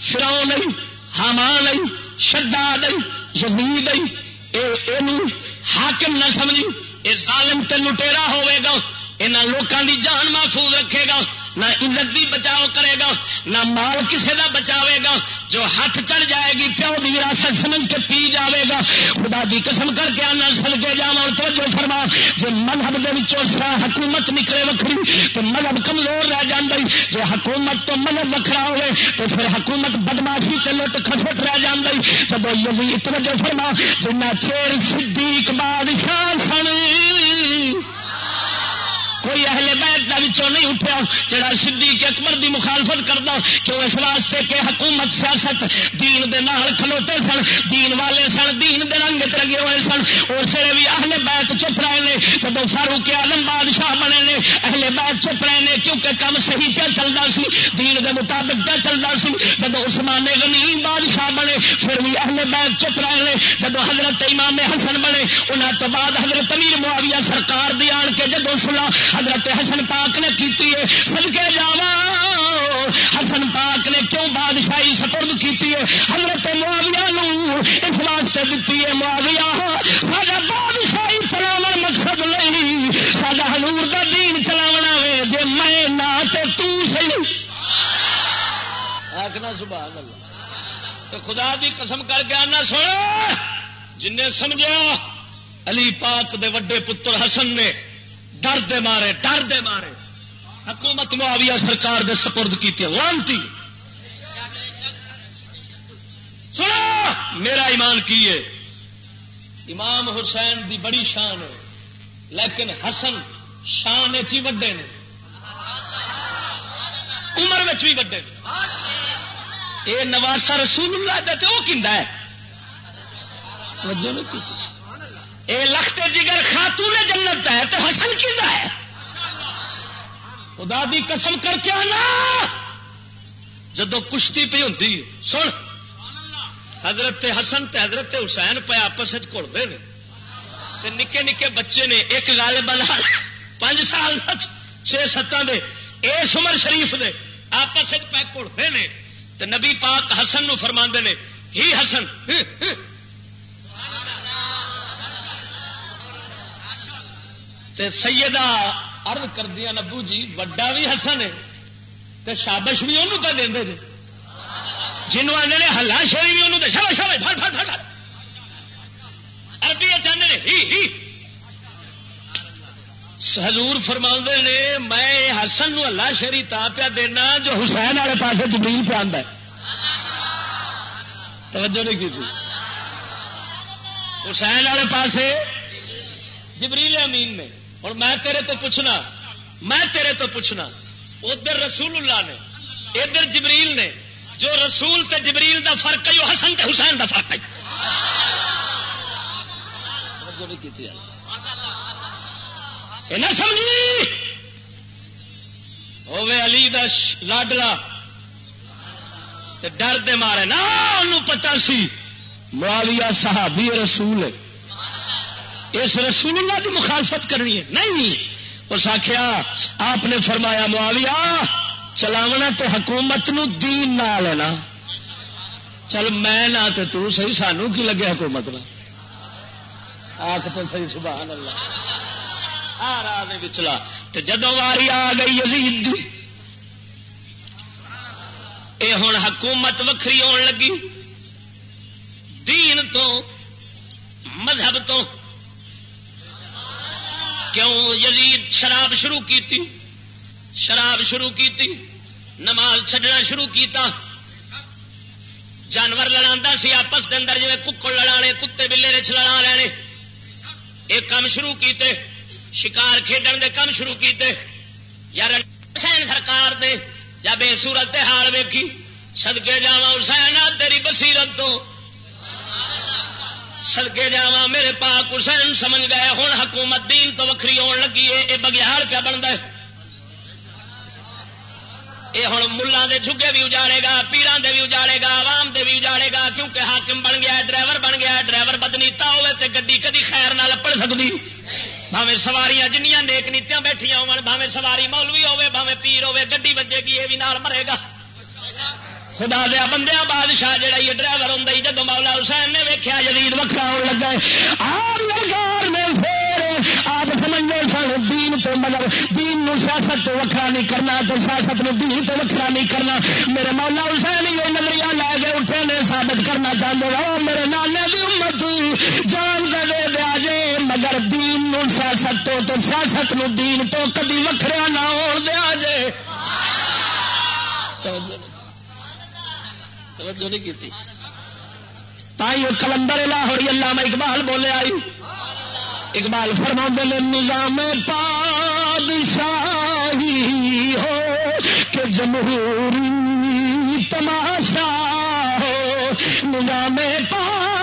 فراؤ نہیں حامان نہیں شدا نہیں یزید نہیں حاکم نہ سمجھی یہ ظالم تے لٹےرا ہوئے گا یہاں لوگوں کی جان محفوظ رکھے گا۔ نہ عزت بھی بچاؤ کرے گا، نہ مال کسی کا بچاوے گا، جو ہاتھ چڑھ جائے گی، پیو کی وراثت سمجھ کے پی جائے گا۔ خدا کی قسم کر کے آنا سل کے جا جو فرما۔ جی مذہب کے حکومت نکلے وکری تو مذہب کمزور رہ جی جی حکومت تو مذہب وکرا ہوئے، تو پھر حکومت بدماشی چلو تو کھسٹ رہ جی جب یہ توجہ فرما جنا چیر صدیق بادشاہ سن۔ کوئی اہل بیت کا نہیں اٹھا جڑا صدیق اکبر دی مخالفت کرتا کیوں اس واسطے کہ حکومت، سیاست دین دے نال کھلوتے سن، دین والے سن، دین دے رنگ رنگے ہوئے سن۔ اس لیے بھی اہل بیت چپ رہے ہیں جب فاروق آلم بادشاہ بنے نے، اہل بیت چپ رہے ہیں کیونکہ کم صحیح پہ چلتا سی، دین دے مطابق پہ چلتا سی۔ جب عثمان غنی بادشاہ بنے، پھر بھی اہل بیت چپ رہے ہیں جب حضرت امام حسن بنے انہوں تو بعد حضرت امیر معاویہ سرکار دی آن کے جدو سلا حضرت حسن پاک نے کی سد کے جاوا حسن پاک نے کیوں بادشاہی سپرد کی حضرت معاویہ اس واسطے دیتی ہے، معاویہ سارا بادشاہی چلاو مقصد نہیں سارا ہلور کا دین چلاونا وے جی میں نہ آخنا سبحان اللہ۔ تو خدا دی قسم کر کے آنا سو جن سمجھا، علی پاک دے وڈے پتر حسن نے ڈر دے مارے، ڈر دے مارے۔ حکومت معاویہ سرکار دے سپرد کی لانتی۔ سنو، میرا ایمان کی ہے؟ امام حسین دی بڑی شان ہے، لیکن حسن شان چی وڈے نے۔ عمر میں بھی وڈے یہ نواسا رسول اللہ دا وہ کھا ہے؟ اے لخت جگر خاتون جنت ہے تو حسن کھا ہے؟ خدا دی قسم کر کے آنا۔ جدو کشتی پہ ہوتی سن۔ حضرت حسن تے حضرت حسین پہ آپس کھڑتے ہیں نکے نکے بچے نے ایک گل بنا پانچ سال چھ ستان دے اس عمر شریف دے آپس پہ کھڑتے ہیں تو نبی پاک حسن نو فرما نے، ہی حسن تے سیدہ عرض کر دیا نبو جی وڈا بھی حسن ہے تے شابش بھی انہوں پہ دیں جی۔ جنہوں آنے نے ہلا شری بھی انہوں شابش شابش، ٹھڑ ٹھڑ ٹھڑ عربی چاہتے ہیں ہی ہی۔ حضور فرما نے، میں حسن نو اللہ شری تا پیا دینا جو حسین والے پاس جبریل پہ آتا ہے۔ توجہ نہیں کی حسین والے پاس جبریل امین نے۔ اور میں تیرے تو پوچھنا، میں تیرے تو پوچھنا، ادھر رسول اللہ نے، ادھر جبریل نے، جو رسول تے جبریل دا فرق ہے وہ حسن تے حسین دا فرق ہے۔ نہ سمجھی۔ ہوے علی دا لاڈلا۔ ڈر دے مارے، نہ، انہوں پتا سی، معاویہ صحابی رسول ہے۔ اس رسول اللہ کی مخالفت کرنی ہے۔ نہیں۔ اس آخیا آپ نے فرمایا، معاویہ، چلاونا تو حکومت نو دین نہ لینا چل میں نہ تو تو صحیح، سانو کی لگے حکومت نہ آخ تو صحیح، سبحان اللہ۔ آ رہا چلا تو جدو واری آ گئی یزید دی، اے ہوں حکومت وکری آن لگی۔ دین تو، مذہب تو کیوں یزید شراب شروع کی شراب شروع کی نماز چھڈنا شروع کیتا؟ جانور لڑا سی آپس کے اندر جی ککڑ لڑا کتے بلے رچ لڑا لینے یہ کام شروع کیتے، شکار کھیڈن دے کام شروع کیتے۔ یار، حسین سرکار دے یا بے سورت حال ویکھی سدکے جا حسین تیری بصیرت تو۔ سدکے جا میرے پاک حسین سمجھ گئے ہوں حکومت دین تو وکری آن لگی ہے یہ بگیار پیا بنتا ہے؟ یہ ہوں ملان دے جھگے بھی اجاڑے گا، پیران دے بھی اجاڑے گا، عوام دے بھی اجاڑے گا، کیونکہ حاکم بن گیا ڈرائیور بن گیا ڈرائیور بدنیتا ہوے تے گڈی کدی خیر نہ لپڑ سکتی بھاوے سواریاں جنیاں نیک نیتیاں بیٹھیا ہو بھاوے سواری مولوی ہوے بھاوے پیر ہوے گڈی بجے گی یہ بھی نال مرے گا۔ خدا دیا بندیا بادشاہ جہا یہ ڈرائیور ہوں جدو مولا حسین نے ویکیا جدید وکرا ہو لگا آپ سمجھو سن دین تو مگر دین نو سیاست تو وکرا نہیں کرنا تو سیاست نو دین تو وکرا نہیں کرنا۔ میرے مولا حسین یہ نظریہ لے کے اٹھے نے ثابت کرنا چاہتے رہو میرے نانے کی امت جان دے دیا جے مگر دین نو سیاست تو تو سیاست نو دین تو کدی وکرا نہ ہو دیا جے۔ توجہ نہیں کی تائی وہ کلندر لاہوری علامہ اقبال بولے آئی۔ اقبال فرما نے، نظام پادشاہی ہو کہ جمہوری تماشا ہو، نظام پاد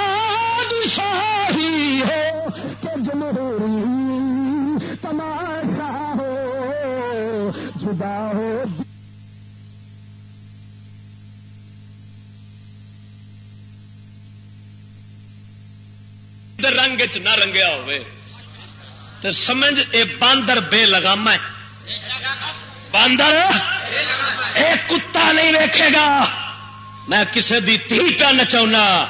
رنگ چ نہ رنگیا ہوئے۔ سمجھ، اے باندر بے لگام ہے۔ باندر؟ اے کتا نہیں ویکھے گا۔ میں کسے دی تھی پہ نچا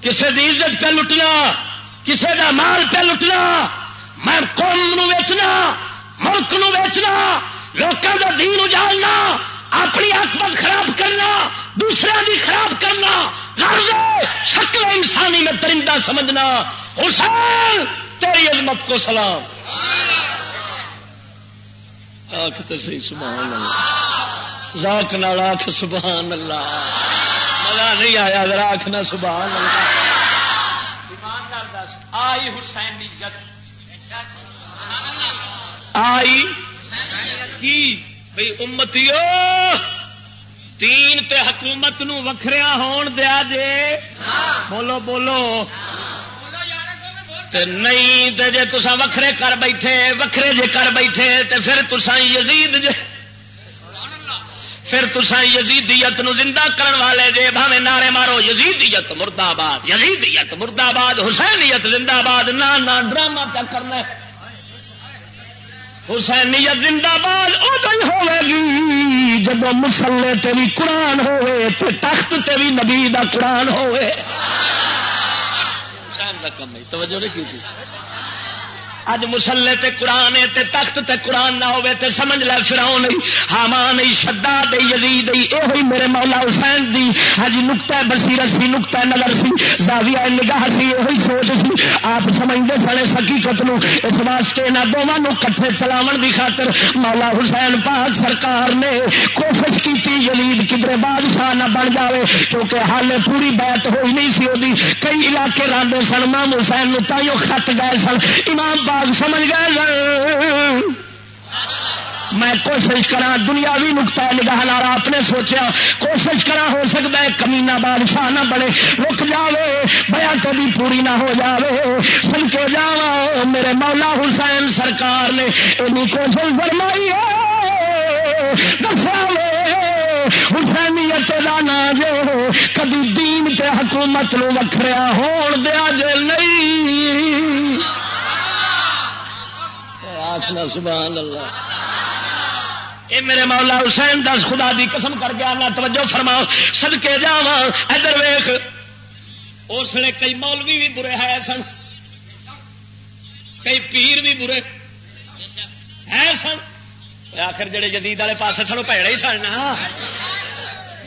کسے دی عزت پہ لٹنا، کسے دا مال پہ لٹنا۔ میں قوم نو ویچنا، ملک نو ویچنا لوگوں کا دین اجالنا، اپنی آکمت خراب کرنا، دوسرے دی خراب کرنا۔ شکل انسانی میں درندہ سمجھنا۔ حسین، تیری عظمت کو سلام۔ آخ تو سی، سبحان اللہ۔ ذاک نال آخ سبحان اللہ۔ مزہ نہیں آیا اگر آخ نہ، سبحان اللہ۔ آئی حسین آئی کی؟ بھائی امتی تین تے حکومت نو وکھریا ہون دیا جے۔ بولو بولو۔ تے نہیں تے جے تسا وکھرے کر بیٹھے، وکھرے جے کر بیٹھے تے پھر تسا یزید جے پھر تسا یزیدیت نو زندہ کرن والے جے بھاوے نعرے مارو، یزیدیت مردہ آباد یزیدیت مردہ آباد حسینیت زندہ آباد نہ نہ ڈرامہ کیا کرنا حسینیت زندہ باد ادو ہی ہوے گی، جب مسلے تے بھی قرآن ہوئے، تے تخت تے بھی نبی دا قرآن ہوئے توجہ نہیں کی اج مسلے تے قرآن تے تخت تے قرآن نہ ہوئے تے سمجھ لے فراؤ نہیں ہاں نہیں شدا دے یزید یہ ہوئی میرے مولا حسین دی۔ ہج نقطہ بصیرت سی، نقطہ نظر سی، زاویہ نگاہ سی یہ سوچ سی۔ آپ سمجھتے سڑے حقیقت نو۔ اس واسطے نہ دونوں کٹھے چلاو دی خاطر مولا حسین پاک سرکار نے کوشش کی یزید کدھر بادشاہ نہ بن جاوے، کیونکہ حال پوری بات ہوئی نہیں سی وہ کئی علاقے راندے سن مام حسین نو تائیوں خط گئے سن۔ امام پاک سمجھ گئے میں کوشش کرا دنیاوی نکتا نگاہ نارا اپنے سوچیا۔ کوشش کرا ہو سکتا ہے کمینا بادشاہ نہ بنے۔ رک جاوے بیا تو بھی پوری نہ ہو جاوے۔ سن کے جا میرے مولا حسین سرکار نے اینی کوشش فرمائی ہے۔ دسا حسینیت کا نا جو کبھی دین تے حکومت نو وکھریا ہون دیا جے نہیں۔ آخنا، سبحان اللہ۔ اے میرے مولا حسین، دس خدا دی قسم کر گیا نہ توجہ فرماؤ سدکے جا ادھر ویخ اس نے کئی مولوی بھی برے ہے سن۔ کئی پیر بھی برے ہے سن۔ آخر جڑے جدید والے پاس سن پیڑے ہی سن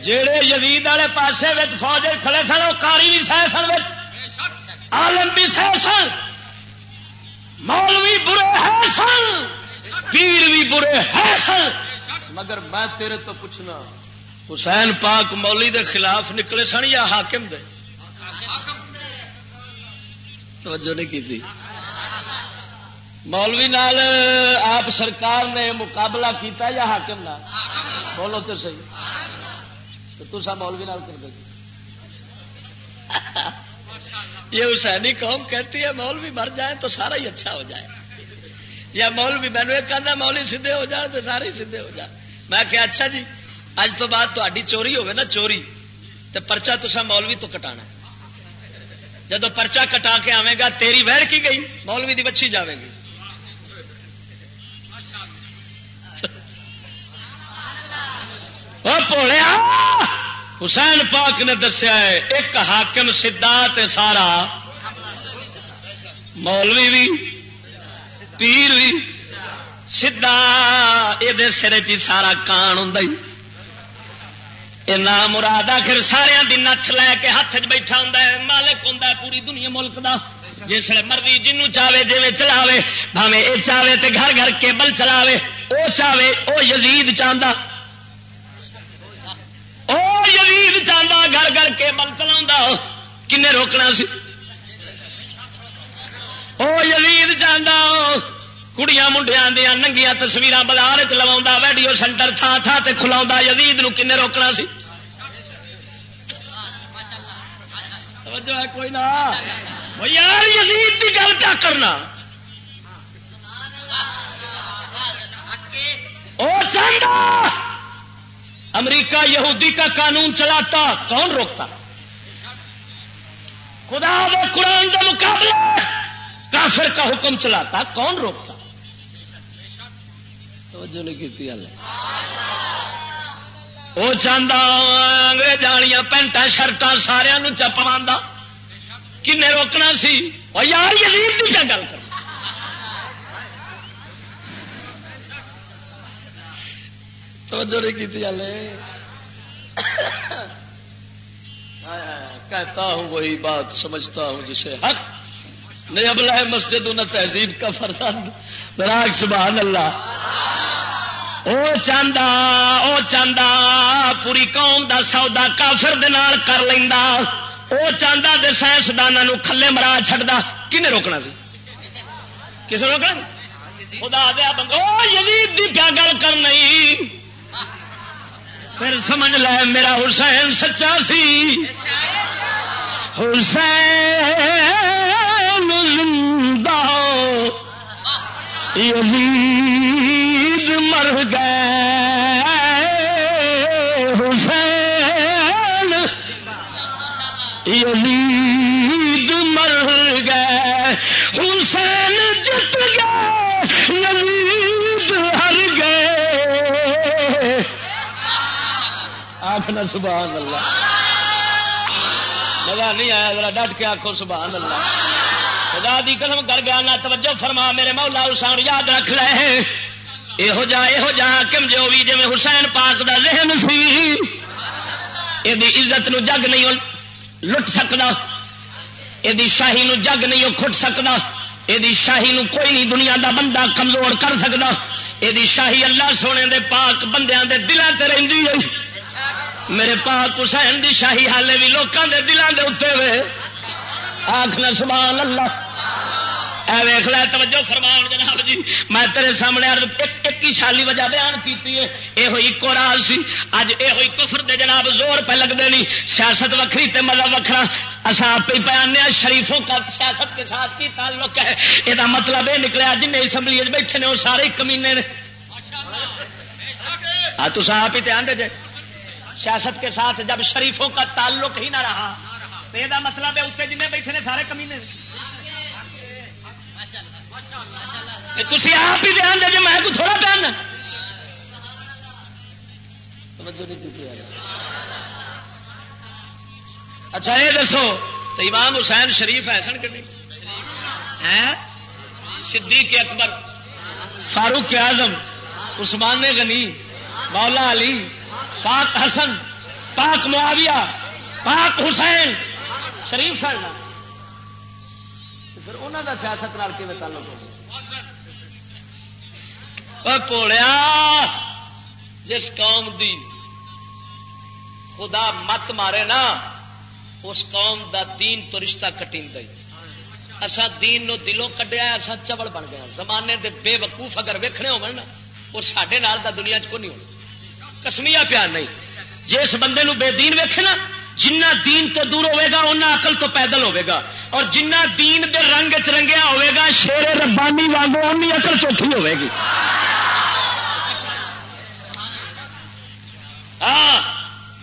جڑے جدید والے پاسے فوج کھڑے سن وہ کاری بھی سہ سن آلم بھی سہ سن۔ مولوی برے ہے سن، پیر بھی برے ہے سن۔ مگر میں تیرے تو پوچھنا، حسین پاک مولی دے خلاف نکلے سن یا حاکم دے؟ توجہ نہیں کی تھی۔ مولوی نال آپ سرکار نے مقابلہ کیتا یا حاکم نال؟ بولو تو صحیح۔ تو تسا مولوی نال کر دے یہ حسینی قوم کہتی ہے مولوی مر جائے تو سارا ہی اچھا ہو جائے۔ یا مولوی میں نے کہنا مولوی سیدھے ہو جائے تو سارے سیدھے ہو جائے میں کہ اچھا جی اج تو بعد تاری چوری ہوگی نا چوری۔ تو پرچا تسا مولوی تو کٹانا جب پرچا کٹا کے آئے گا تیری ویڑ کی گئی؟ مولوی دی بچی جاوے گی۔ حسین پاک نے دسیا ہے، ایک حاکم سدھا سارا، مولوی بھی پیر بھی سیدا یہ سر چ سارا کان ہوں یہ نام مراد آخر سارا نت لے کے ہاتھ چ بیٹھا ہوں مالک ہوں پوری دنیا ملک دا۔ جس مرضی جنوں چاہے جی چلاوے بھاوے یہ چاہے تے گھر گھر کیبل چلاوے وہ چاہے وہ یزید چاہتا وہ یزید چاہتا گھر گھر کیبل چلا کنے روکنا سی؟ وہ یزید چاہتا کڑیاں منڈیا دیا ننگیا تصویر بازار چ لوا ویڈیو سینٹر تھان تھان سے کھلا یزید نو کنے روکنا سی؟ کوئی نہ یار، یزید کی گل کیا کرنا؟ او چاہتا امریکہ یہودی کا قانون چلاتا، کون روکتا؟ خدا و قرآن کے مقابلے کافر کا حکم چلاتا، کون روکتا؟ توجہ نہیں کی وہ چاہتا انگریز والی پینٹا شرٹ سارا چپوا کن روکنا سی؟ اور یار یزید کی کیا گل کر توجہ نہیں کی ہلے کہتا ہوں وہی بات، سمجھتا ہوں جسے حق۔ نہیں ابلا ہے مسجد نہ تہذیب کا فرزند۔ راگ سبحان اللہ۔ او چاہتا او چاہتا پوری قوم دا سودا کافر دال کر لینا وہ چاہتا دے سائنسدانوں کھلے مرا چڑھتا کھنے روکنا سی؟ کس روکنا خدا دیا بندو یزید دی پیا گل کرنا پھر سمجھ لے، میرا حسین سچا سی۔ حسین زندہ یزید مر گئے۔ حسین یزید مر گئے۔ حسین جت گئے یزید آخنا، سبحان اللہ. مزہ نہیں آیا، ذرا ڈٹ کے آخو، سبحان اللہ. خدا دی قسم کر گیا نہ توجہ فرما، میرے مولا حسین یاد رکھ لے. یہو جا یہو جا، کم جو بھی جی حسین پاک دا ذہن سی یہ عزت نو جگ نہیں لٹ سکتا یہ شاہی نو جگ نہیں وہ کھٹ سکتا یہ شاہی نو کوئی نہیں، دنیا دا بندہ کمزور کر سکتا یہ شاہی اللہ سونے دے پاک بندیاں دے دلان تے رہندی ہے. میرے پاک حسین دی شاہی حالے بھی لوکاں دے دلان دے اتنے ہوئے آخنا سبحان اللہ۔ اے ویخ لیا توجہ فرمان جناب جی۔ میں تیرے سامنے ایک ایک ہی شالی وجہ بیان کی یہ ہوئی کو راج سی۔ اج یہ ہوئی کفر دے جناب زور پہ لگتے نہیں۔ سیاست وکری تے مذہب وکرا اصا آپ ہی پہ شریفوں کا سیاست کے ساتھ کی تعلق ہے؟ یہ مطلب یہ نکلیا جن اسمبلی بیٹھے نے، وہ سارے کمینے نے۔ تو آپ ہی دھیان دے جائے سیاست کے ساتھ جب شریفوں کا تعلق ہی نہ رہا۔ تو یہ مطلب ہے اتنے جن بیٹھے نے سارے کمینے تھی آپ ہی دھیان دے جی، میں کو تھوڑا پہن اچھا یہ دسو، تو امام حسین شریف ہے سن کبھی صدیق اکبر، فاروق اعظم، عثمان غنی، مولا علی۔ پاک حسن، پاک معاویہ، پاک حسین، شریف سر پھر انہوں کا سیاست نال کی تعلق ہو پوڑیا جس قوم دی خدا مت مارے نا، اس قوم دا دین تو رشتہ کٹی اصا دین نو دلوں کڈیا اصا چبل بن گیا زمانے دے بے وقوف اگر ویکھنے ہو نا، وہ سڈے نال دا دنیا چ کو نہیں ہونا؟ کسمیا پیار نہیں۔ جس بندے نو بے دین ویکھے نا، جنہ دین تو دور ہوے گا اُنہ اقل تو پیدل ہوے گا۔ اور جنہ دین دے رنگ چ رنگیا ہوے گا، شیر ربانی وانگو اونی اقل چوکھی ہوے گی۔ ہاں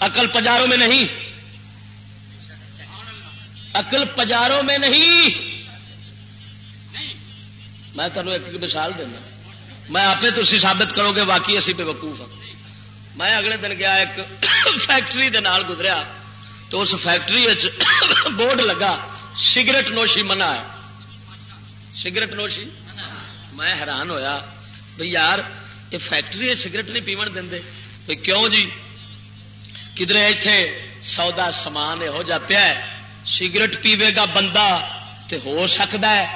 عقل پجاروں میں نہیں۔ عقل پجاروں میں نہیں۔ میں تمہیں ایک مثال دینا۔ میں آپ تھی ثابت کرو گے، واقعی اسی بے وقوف ہوں۔ میں اگلے دن گیا، ایک فیکٹری دے نال گزریا تو اس فیکٹری بورڈ لگا، سگریٹ نوشی منع ہے۔ سگریٹ نوشی؟ میں حیران ہویا بھائی یار، یہ فیکٹری سگریٹ نہیں پیو دیں کیوں جی؟ کدھر اتنے سودا سامان یہو جا پیا سگریٹ پیوے گا بندہ تے ہو سکتا ہے،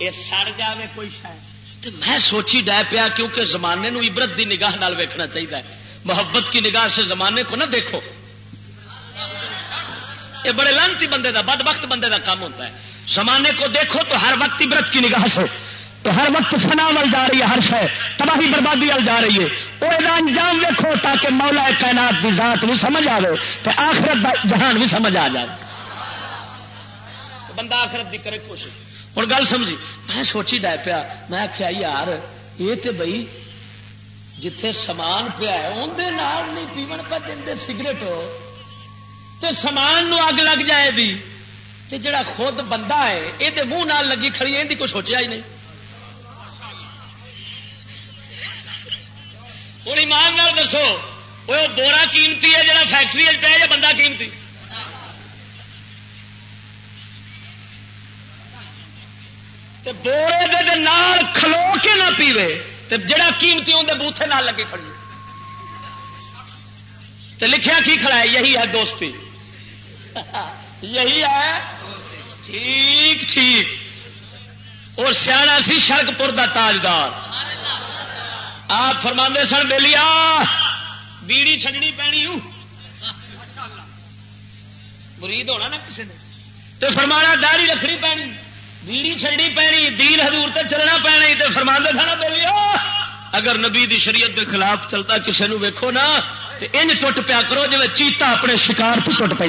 یہ سڑ جائے کوئی شاید میں سوچی ڈہ پیا، کیونکہ زمانے نو عبرت دی نگاہ نال ویکھنا چاہیے محبت کی نگاہ سے زمانے کو نہ دیکھو۔ یہ بڑے لانتی بندے دا بد وقت بندے دا کام ہوتا ہے۔ زمانے کو دیکھو تو ہر وقت عبرت کی نگاہ سے۔ تو ہر وقت فنا وال جا رہی ہے، ہر شہ تباہی بربادی وال جا رہی ہے۔ وہ انجام دیکھو تاکہ مولا کائنات کی ذات بھی سمجھ آئے تو آخرت جہان بھی سمجھ آ جائے بندہ آخرت بھی کرے کوشش۔ ہوں گل سمجھی، میں سوچی ڈا پیا، میں آخیا یار، یہ تو بھائی جتھے سامان پیا ہے اندر نہیں پیمن پہ دے سگریٹ تو سامان نو اگ لگ جائے دی۔ تے جڑا خود بندہ ہے یہ منہ نال لگی کھڑی ہے کوئی سوچا ہی نہیں۔ ہوں ایمان نال دسو وہ بورا قیمتی ہے، جڑا فیکٹری پہ یا بندہ قیمتی؟ بورے دے نال کھلو کے نہ پیوے۔ تے جڑا قیمتی اندر بوتھے نال لگے کھڑی۔ تو لکھیا کی کھڑا ہے؟ یہی ہے دوستی۔ یہی ہے۔ ٹھیک ٹھیک۔ اور سیاح سی شرک پور کا تاجدار۔ آپ فرما سن بے لیا بیڑی چڈنی پینی مرید ہونا نا کسی نے۔ تو فرمانا داری رکھنی پینی۔ بیڑی چڈنی پینی دین حضور تے چلنا پینی تو فرما دے سن اگر نبی دی شریعت کے خلاف چلتا کسی نے ویکو نا تو انج ٹوٹ پیا کرو جی چیتا اپنے شکار تو ٹوٹ پہ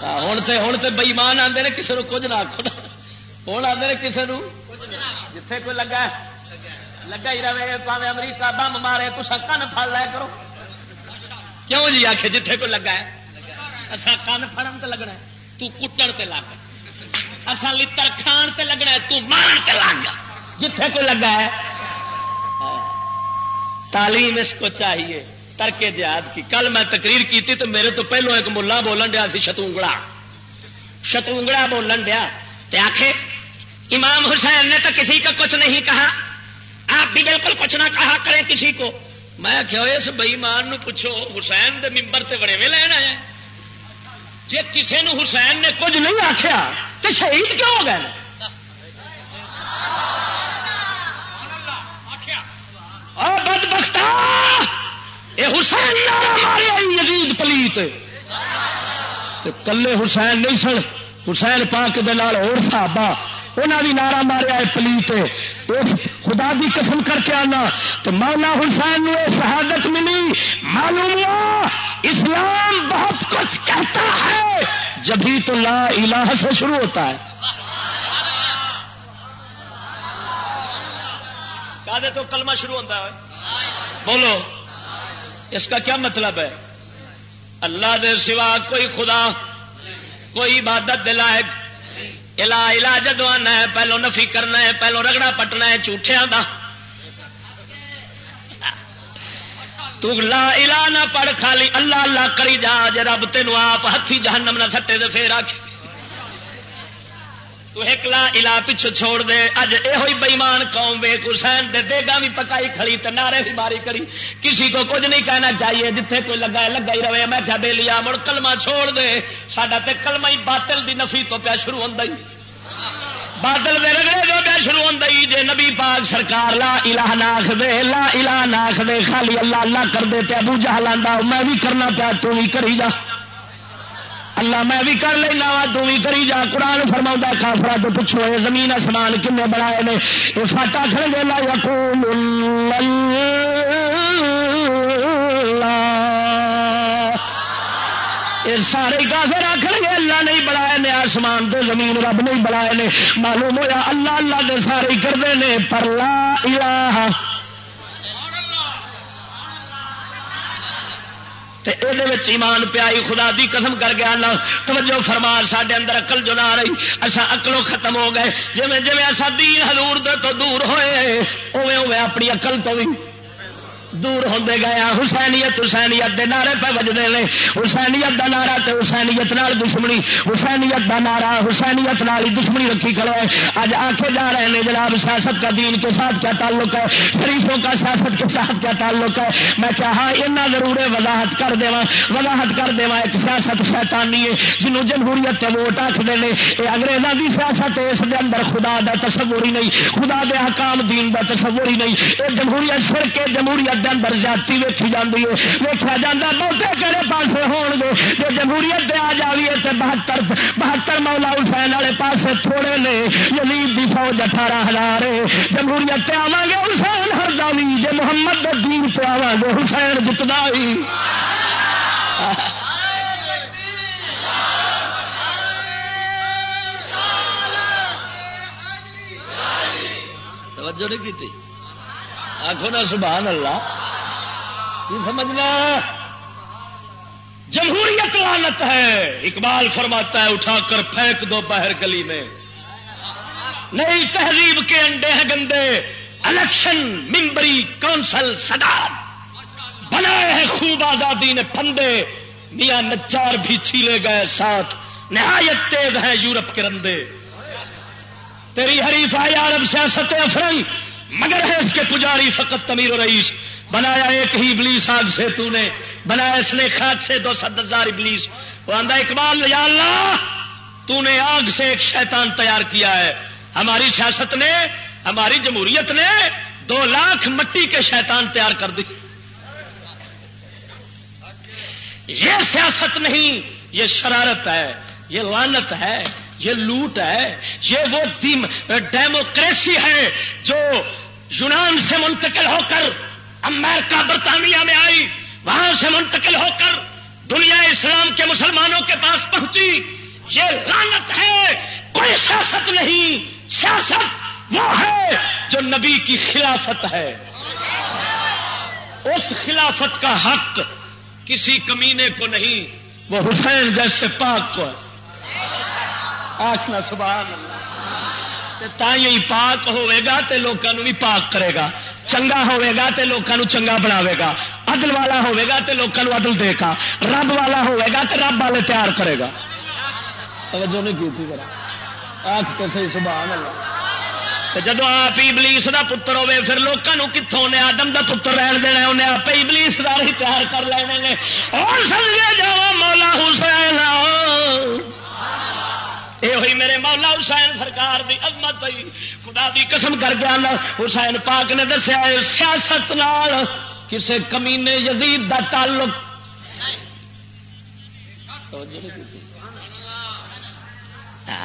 ہوں تو ہوں تو بئیمان آتے ہیں کسی کو کچھ نہ آخو ہوں آتے ہیں کسی کو جتھے کوئی لگا لگا ہی رہے، پاوے امریکہ بم مارے تو کن پڑ لیا کرو۔ کیوں جی آخ جتھے کوئی لگا ہے؟ اچھا کن فڑن تو لگنا تو کٹن تے لگ اصا لڑ کھان تے لگنا تو مان تے لگ۔ جتھے کوئی لگا ہے۔ تعلیم اس کو چاہیے۔ ترک جہاد کی۔ کل میں تقریر کی تھی تو میرے تو پہلو ایک ملا بولن دیا سی شتونگڑا۔ شتونگڑا بولن دیا آخے امام حسین نے تو کسی کا کچھ نہیں کہا۔ آپ بھی بالکل کچھ نہ کہا کریں کسی کو۔ میں کیا اس بئیمان پوچھو، حسین دے ممبر سے بڑے میں لینا ہے جی کسی نے حسین نے کچھ نہیں آخیا تو شہید کیوں ہو گئے بد بختا حسین یزید پلیت۔ کلے حسین نہیں سن، حسین پاک دال اور صحابہ انہیں بھی نعرہ ماریا ہے پلیت اس خدا کی قسم کر کے آنا۔ تو مولا حسین نے شہادت ملی۔ معلوم ہوا، اسلام بہت کچھ کہتا ہے جبھی تو لا الہ سے شروع ہوتا ہے۔ تو کلمہ شروع ہوتا ہے؟ بولو۔ اس کا کیا مطلب ہے؟ اللہ دے سوا کوئی خدا، کوئی عبادت دلائق الا الا جدو آنا ہے پہلو نفی کرنا ہے پہلو رگڑا پٹنا ہے جھوٹیا کا تو لا الہ نہ پڑھ خالی اللہ اللہ کری جا جے رب تینوں آپ ہاتھی جہنم نہ سٹے دے پھر آ تو ایک لا الا پچھو چھوڑ دے۔ اج یہ بئیمان قوم وے، حسین دے دیگا بھی پکائی کھڑی تے نعرے بھی ماری کری۔ کسی کو کچھ نہیں کہنا چاہیے، جتھے کوئی لگا ہے لگا ہی رہے۔ میں کیا بے لیا، مڑ کلمہ چھوڑ دے۔ ساڈا تے کلمہ ہی باطل دی نفی تو پیا شروع ہوندا ہی۔ بادل دے رگڑے جو پیا شروع ہوندا ہی، جے نبی پاک سرکار لا الہ ناکھ دے لا الہ ناکھ دے خالی اللہ اللہ کر دے تے ابو جہل میں بھی کرنا پیا، تو بھی کری جا۔ اللہ میں بھی کر لینا وا، تو بھی کری جا، قرآن فرما کافرا تو پوچھو یہ زمین آسمان کنے بنائے نے؟ یہ فاٹا کھڑ گے لا یقول سارے کافر آخر گے اللہ نہیں بنائے نے، آسمان تو زمین رب نہیں بنائے نے۔ معلوم ہوا اللہ اللہ دے سارے کرتے ہیں پر لا الہ یہ ایمان پیائی، خدا دی قسم کر گیا نہ توجہ فرمان سڈے اندر اقل جو نہ رہی اصا اکلوں ختم ہو گئے۔ جی جی اصا دین حضور دے تو دور ہوئے اوے اوے اپنی اقل تو بھی دور ہوتے گیا حسینیت حسینیت دے نعرے پہ بجتے ہیں حسینیت دا نعرہ تے حسینیت نال دشمنی۔ حسینیت دا نعرہ حسینیت نال ہی دشمنی رکھی کھڑے ہے اج آنکھے جا رہے ہیں جناب سیاست کا دین کے ساتھ کیا تعلق ہے؟ شریفوں کا سیاست کے ساتھ کیا تعلق ہے؟ میں چاہا اتنا ہاں، ضرور وضاحت کر دے وضاحت کر دے ایک سیاست شیطانی ہے جنہوں جمہوریت تے ووٹ آخر نے۔ یہ انگریزوں کی سیاست ہے، اس دے اندر خدا دا تصور ہی نہیں۔ خدا دے حکام دین دا تصور ہی نہیں۔ یہ جمہوریت سر کے جمہوریت دے اندر زیادتی ویکھی جاتی ہے ویکیا جا بہتے کہڑے پاس ہو گے جی جمہوریت آ جائیے تو بہتر بہتر مولا حسین والے پاس تھوڑے نے یزید دی فوج اٹھارہ ہزار ہے جمہوریت آوا گے حسین ہر داوی جی محمد دین پہ آوا گے حسین جتنا ہی توجہ نہیں کی آخو نا سبحان اللہ۔ سمجھنا؟ جمہوریت لانت ہے۔ اقبال فرماتا ہے، اٹھا کر پھینک دو باہر گلی میں۔ نئی تہذیب کے انڈے ہیں گندے۔ الیکشن ممبری کونسل صداد بنائے ہیں خوب آزادی نے پندے۔ میاں نچار بھی چھیلے گئے ساتھ۔ نہایت تیز ہیں یورپ کے رندے۔ تیری حریف آئی عرب سیاست افرئی مگر ہے اس کے پجاری فقط تمیر و رئیس۔ بنایا ایک ہی ابلیس آگ سے تو نے بنایا اس نے خاک سے دو ست ہزار ابلیس۔ وہ آندہ اقبال، یا اللہ تو نے آگ سے ایک شیطان تیار کیا ہے۔ ہماری سیاست نے، ہماری جمہوریت نے دو لاکھ مٹی کے شیطان تیار کر دی۔ یہ سیاست نہیں، یہ شرارت ہے، یہ لانت ہے۔ یہ لوٹ ہے، یہ وہ ڈیموکریسی ہے جو یونان سے منتقل ہو کر، امریکہ، برطانیہ میں آئی، وہاں سے منتقل ہو کر دنیا اسلام کے مسلمانوں کے پاس پہنچی۔ یہ لانت ہے، کوئی سیاست نہیں، سیاست وہ ہے جو نبی کی خلافت ہے۔ اس خلافت کا حق کسی کمینے کو نہیں، وہ حسین جیسے پاک کو آخنا سبحان اللہ۔ ہی پاک ہوئے گا تو لوگوں بھی پاک کرے گا۔ چنگا ہوئے گا تو لوگوں چنگا بناوے گا۔ عدل والا ہوئے گا تو لوگوں عدل دے گا۔ رب والا ہوئے گا تو رب والے تیار کرے گا۔ توجہ نہیں کی تھی آخ تو صحیح، سبحان اللہ۔ جدو آپ ابلیس کا پتر ہوے پھر لوگوں کتوں نے آدم کا پتر رہن دینا انہیں آپ ابلیس کا ہی تیار کر لینے اور سمجھے جا مولا حسین یہ ہوئی میرے مولا حسین سرکار دی عظمت ہوئی۔ خدا دی قسم کر کے آنا۔ حسین پاک نے دسیا سیاست نال کسے کمینے یزید دا تعلق۔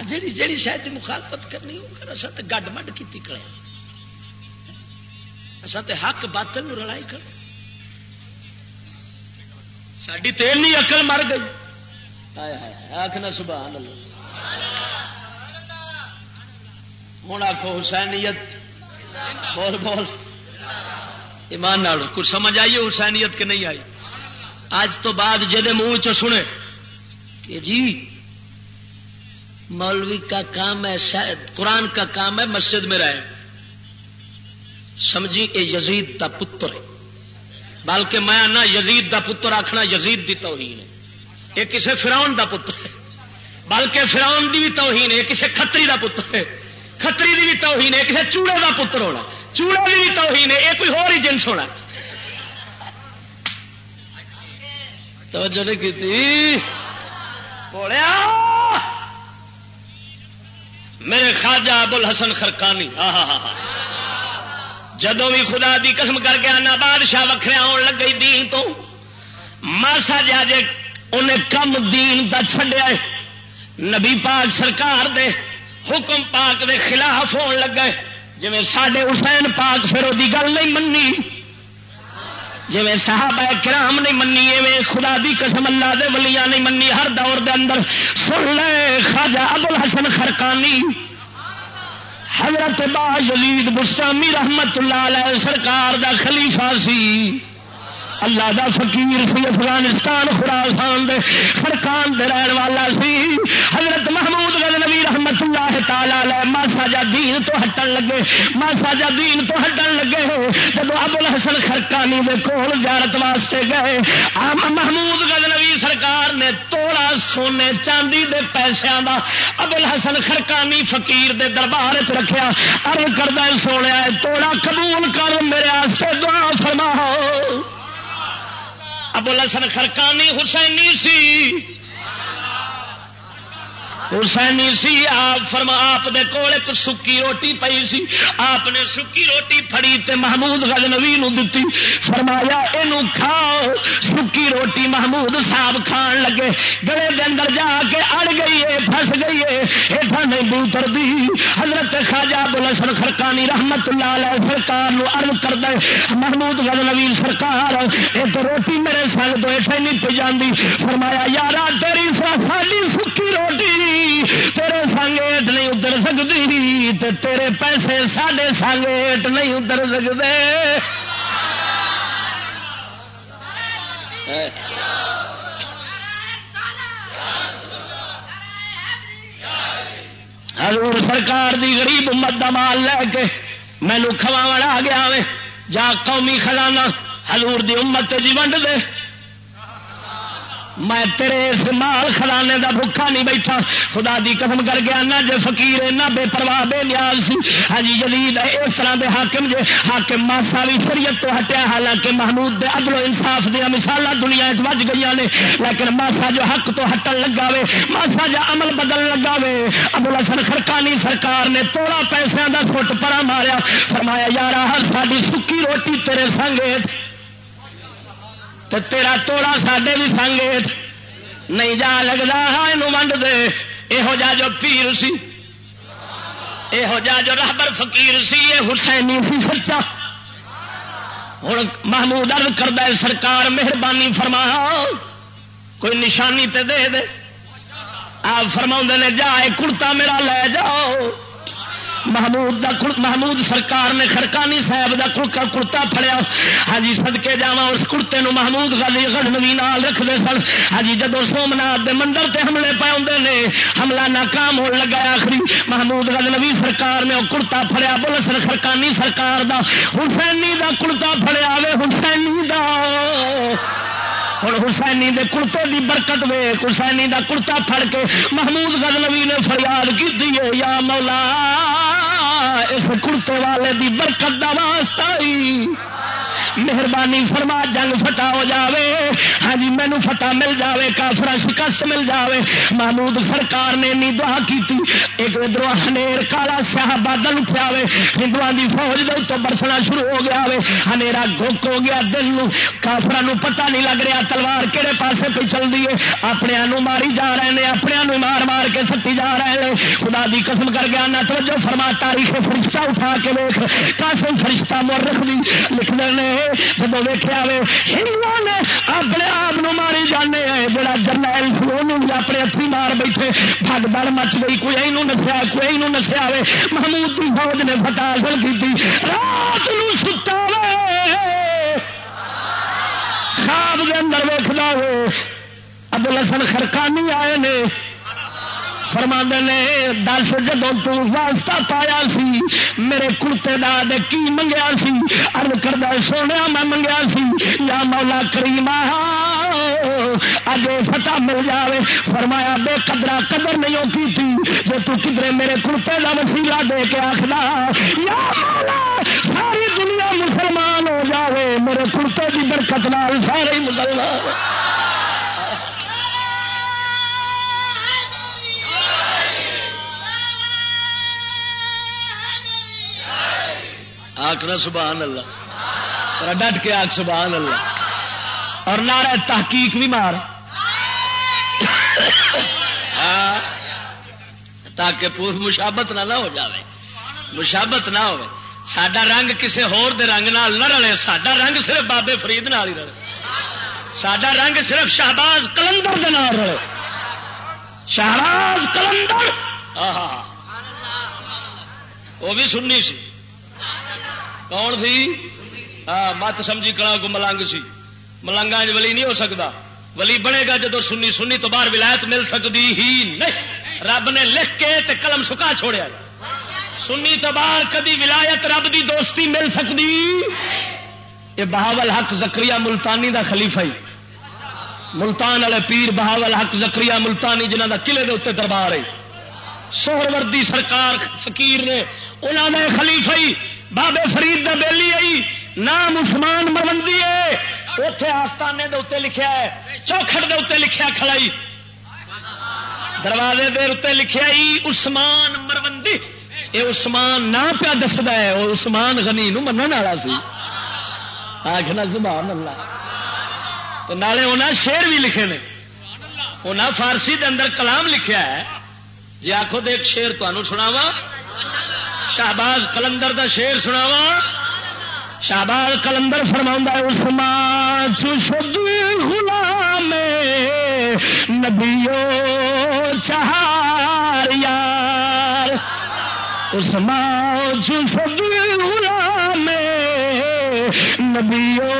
جی جی شاید مخالفت کرنی ہو، کر اصل تو گڈ مڈ کی کرے اصل تو حق باطل رلائی کر ساری تیل نہیں اکل مر گئی۔ آخنا سبحان اللہ۔ ہوں آخو حسینیت، بول بول۔ ایمان نالو کچھ سمجھ آئیے حسینیت کے نہیں آئی؟ آج تو بعد جہد منہ چ سنے کہ جی مولوی کا کام ہے قرآن کا کام ہے، مسجد میں رہے۔ سمجھی یہ یزید دا پتر ہے۔ بلکہ میں آنا، یزید دا پتر آخنا یزید دی توہین ہے۔ یہ کسی فراؤن دا پتر ہے۔ بلکہ فراؤن دی بھی توہین ہے کسی کتری دا پتر ہے۔ کتری دی بھی توہین ہے کسی چوڑے دا پتر ہونا چوڑے دی بھی توہین ہے یہ کوئی ہو ہی جنس ہونا توجہ نہیں کی میرے خواجہ ابل حسن خرکانی جدو بھی خدا دی قسم کر کے آنا، بادشاہ وکھرے آن لگ گئی دین تو۔ ماسا جا جے انہیں کم دین دا چھڈیا نبی پاک سرکار دے حکم پاک دے خلاف ہون لگ گئے جی سڈے حسین پاک پھر وہ گل نہیں منی جی صحابہ کرام نہیں منی ایویں خدا دی قسم اللہ دے ولیاں نہیں منی ہر دور دے اندر سن لے خواجہ ابو الحسن خرکانی حضرت با یزید بستامی رحمت اللہ علیہ سرکار دا خلیفہ سی۔ اللہ دا فقیر سی افغانستان، خراسان دے خرکان دے رہن والا سی۔ حضرت محمود غزنوی رحمت اللہ تعالی علیہ ماسا جا دین تو ہٹن لگے۔ ماسا جا دین تو ہٹن لگے۔ جب ابو الحسن خرکانی دے کول زیارت واسطے گئے محمود غزنوی سرکار نے توڑا سونے چاندی دے پیسوں دا۔ ابو الحسن خرکانی فقیر دے دربار چ رکھیا۔ ارے کردہ سونے توڑا قبول کر میرے دعا فرماؤ۔ ابو الحسن خرکانی حسینی سی۔ حسینی سی، آپ فرما، آپ دے کول ایک سکی روٹی پئی سی۔ آپ نے سکی روٹی پھڑی تے محمود غزنوی نو دتی۔ فرمایا، اینو کھاؤ۔ سکی روٹی محمود صاحب کھان لگے۔ گلے دے اندر جا کے اڑ گئی ہے پھس گئی ہے۔ ہیٹھا نہیں بوتر دی۔ حضرت خواجہ بلسن خرکانی رحمت اللہ علیہ سرکار نو عرض کر دے محمود غزنوی سرکار، ایک روٹی میرے سنگ تو ایٹھے نہیں پی جاندی۔ فرمایا، یارا، تیری ساڈی سکی روٹی تیرے سنگیٹ نہیں اتر سکتی تیرے پیسے سڈے سنگیٹ نہیں اتر سکتے۔ حضور سرکار دی غریب امت دا مال لے کے مینو کھوا آ گیا وے۔ جا قومی خزانہ حضور دی امت جی ونڈ دے۔ میں تیرے اس مال خلانے دا بھوکا نہیں بیٹھا۔ خدا دی قسم کر گیا نہ جے فقیر نہ بے پرواہ بے نیاز سی۔ ہاں جی جدید اس طرح دے حاکم جے، حاکم ماسا بھی شریعت تو ہٹیا۔ حالانکہ محمود دے عدل و انصاف دیا مثال دنیا وج گئی نے۔ لیکن ماسا جو حق تو ہٹن لگا وے، ماسا جو عمل بدل لگا وے، ابو الحسن خرکانی سرکار نے توڑا پیسوں دا فٹ پرا ماریا۔ فرمایا یار ہر ساری سکی روٹی تیرے سنگے تو تیرا توڑا سڈے بھی سنگیٹ نہیں جا لگتا ہاں یہ ونڈ دے۔ یہو جا جو پیر سی۔ یہو جا جو رحبر فقیر سی، یہ حسینی سی سچا۔ ہوں محمود ارد کردہ سرکار مہربانی فرما۔ کوئی نشانی تے دے دے۔ آپ فرما نے، جا کڑتا میرا لے جاؤ۔ محمود دا محمود سرکار نے خرکانی صاحب دا کرتا فڑیا ہاں جی سدکے جا اس کڑتے نو محمود گلی گڑنوی نال رکھتے سن۔ ہاں جی جدو سومنات دے مندر تے حملے پے آتے نے، حملہ ناکام ہو لگا آخری۔ محمود گل سرکار نے وہ کڑتا فڑیا بول سر خرکانی سرکار دا۔ حسینی دا کڑتا فڑیا وے، حسینی دا۔ ہوں حسینی دے کڑتے دی برکت وے۔ حسینی دا کڑتا پھڑ کے محمود غزنوی نے فریاد کی یا مولا۔ اس کڑتے والے دی برکت دا واسطہ ہی۔ مہربانی فرما، جنگ فتح ہو جاوے۔ ہاں جی مینو فتح مل جاوے کافر شکست مل جاوے۔ محمود سرکار نے نی دعا کی ایک ادھر ہنیر کالا سیاح بادل اٹھا ہندو کی فوج دے اتوں برسنا شروع ہو گیا ہنیرا گوک ہو گیا دل کافر پتا نہیں لگ رہا تلوار کہڑے پاسے پہ چل رہی ہے اپنے ماری جا رہے ہیں اپنے مار مار کے سٹی جا رہے ہیں خدا دی قسم کر گیا نہ توجہ فرما، تاریخ فرشتہ اٹھا کے ویخ کاسم فرشتہ مورخ دی لکھ دے جب ویخیا وے ہندو نے اپنے آپ ماری جانے ہیں جڑا جرنیل سلو اپنے ہاتھی مار بیٹھے بگ بڑ مچ گئی، کوئی یہ نسیا، کوئی یہ نسیا وے محمود کی فوج نے فتح حاصل کی رات ستا خواب کے اندر ویخنا ہو ابو لسن خرکانی آئے نے فرما نے، دس جدو تاسطہ پایا سی، میرے کڑتے داد کی منگیا سی؟ ارد کردہ، سونے میں منگیا سی. یا مولا کریم اج فتح مل جائے فرمایا، بے قدرا قدر نہیں کی تھی جو تو میرے کڑتے کا وسیلہ دے کے آخلا یا مولا، ساری دنیا مسلمان ہو جائے میرے کڑتے کی برکت نال سارے مسلمان آخنا سبحان اللہ۔ ڈٹ کے آخ سبحان اللہ۔ اور نعرہ تحقیق بھی مار۔ ہاں۔ تاکہ پور مشابت نہ ہو جاوے۔ مشابت نہ ہو سڈا رنگ کسی ہور دے رنگ نال نہ رلے۔ سڈا رنگ صرف بابے فرید نال ہی رلے۔ سڈا رنگ صرف شہباز کلندر دے نال رلے۔ شہباز کلندر۔ وہ بھی سننی سی۔ کون سی؟ ہاں مت سمجھی کلا کو ملنگ سی۔ ملنگا ولی نہیں ہو سکتا ولی بنے گا جدو سنی سنی تو باہر ولایت مل سکتی ہی نہیں۔ رب نے لکھ کے تے قلم سکا چھوڑیا۔ سنی تو باہر کدی ولایت رب دی دوستی مل سکتی یہ بہاول حق زکری ملتانی دا خلیفہ ہی۔ ملتان والے پیر بہاول حق زکری ملتانی جنہ دا قلعے دے اتنے دربار ہے۔ سوہر وردی سرکار فقیر نے انہوں نے خلیفہ ہی بابے فرید دا بیلی آئی، نام عثمان مروندی ہے۔ اتے آستانے دے اتنے لکھا ہے، چوکھٹ دے اتنے لکھا کھڑائی۔ دروازے دے اتنے لکھا ہی عثمان مروندی۔ یہ عثمان نہ پیا دستا ہے وہ عثمان غنی نو من والا سی۔ آخنا زبان اللہ۔ تو نالے انہیں شیر بھی لکھے نے۔ انہیں فارسی دے اندر کلام لکھا ہے۔ جی آخو دیکھ شیر تمہوں سناوا شہباز کلندر دا شیر سناوا شہباز کلندر فرما اسمان شد غلام نبیو چہار یار۔ اسمان شد غلام نبیو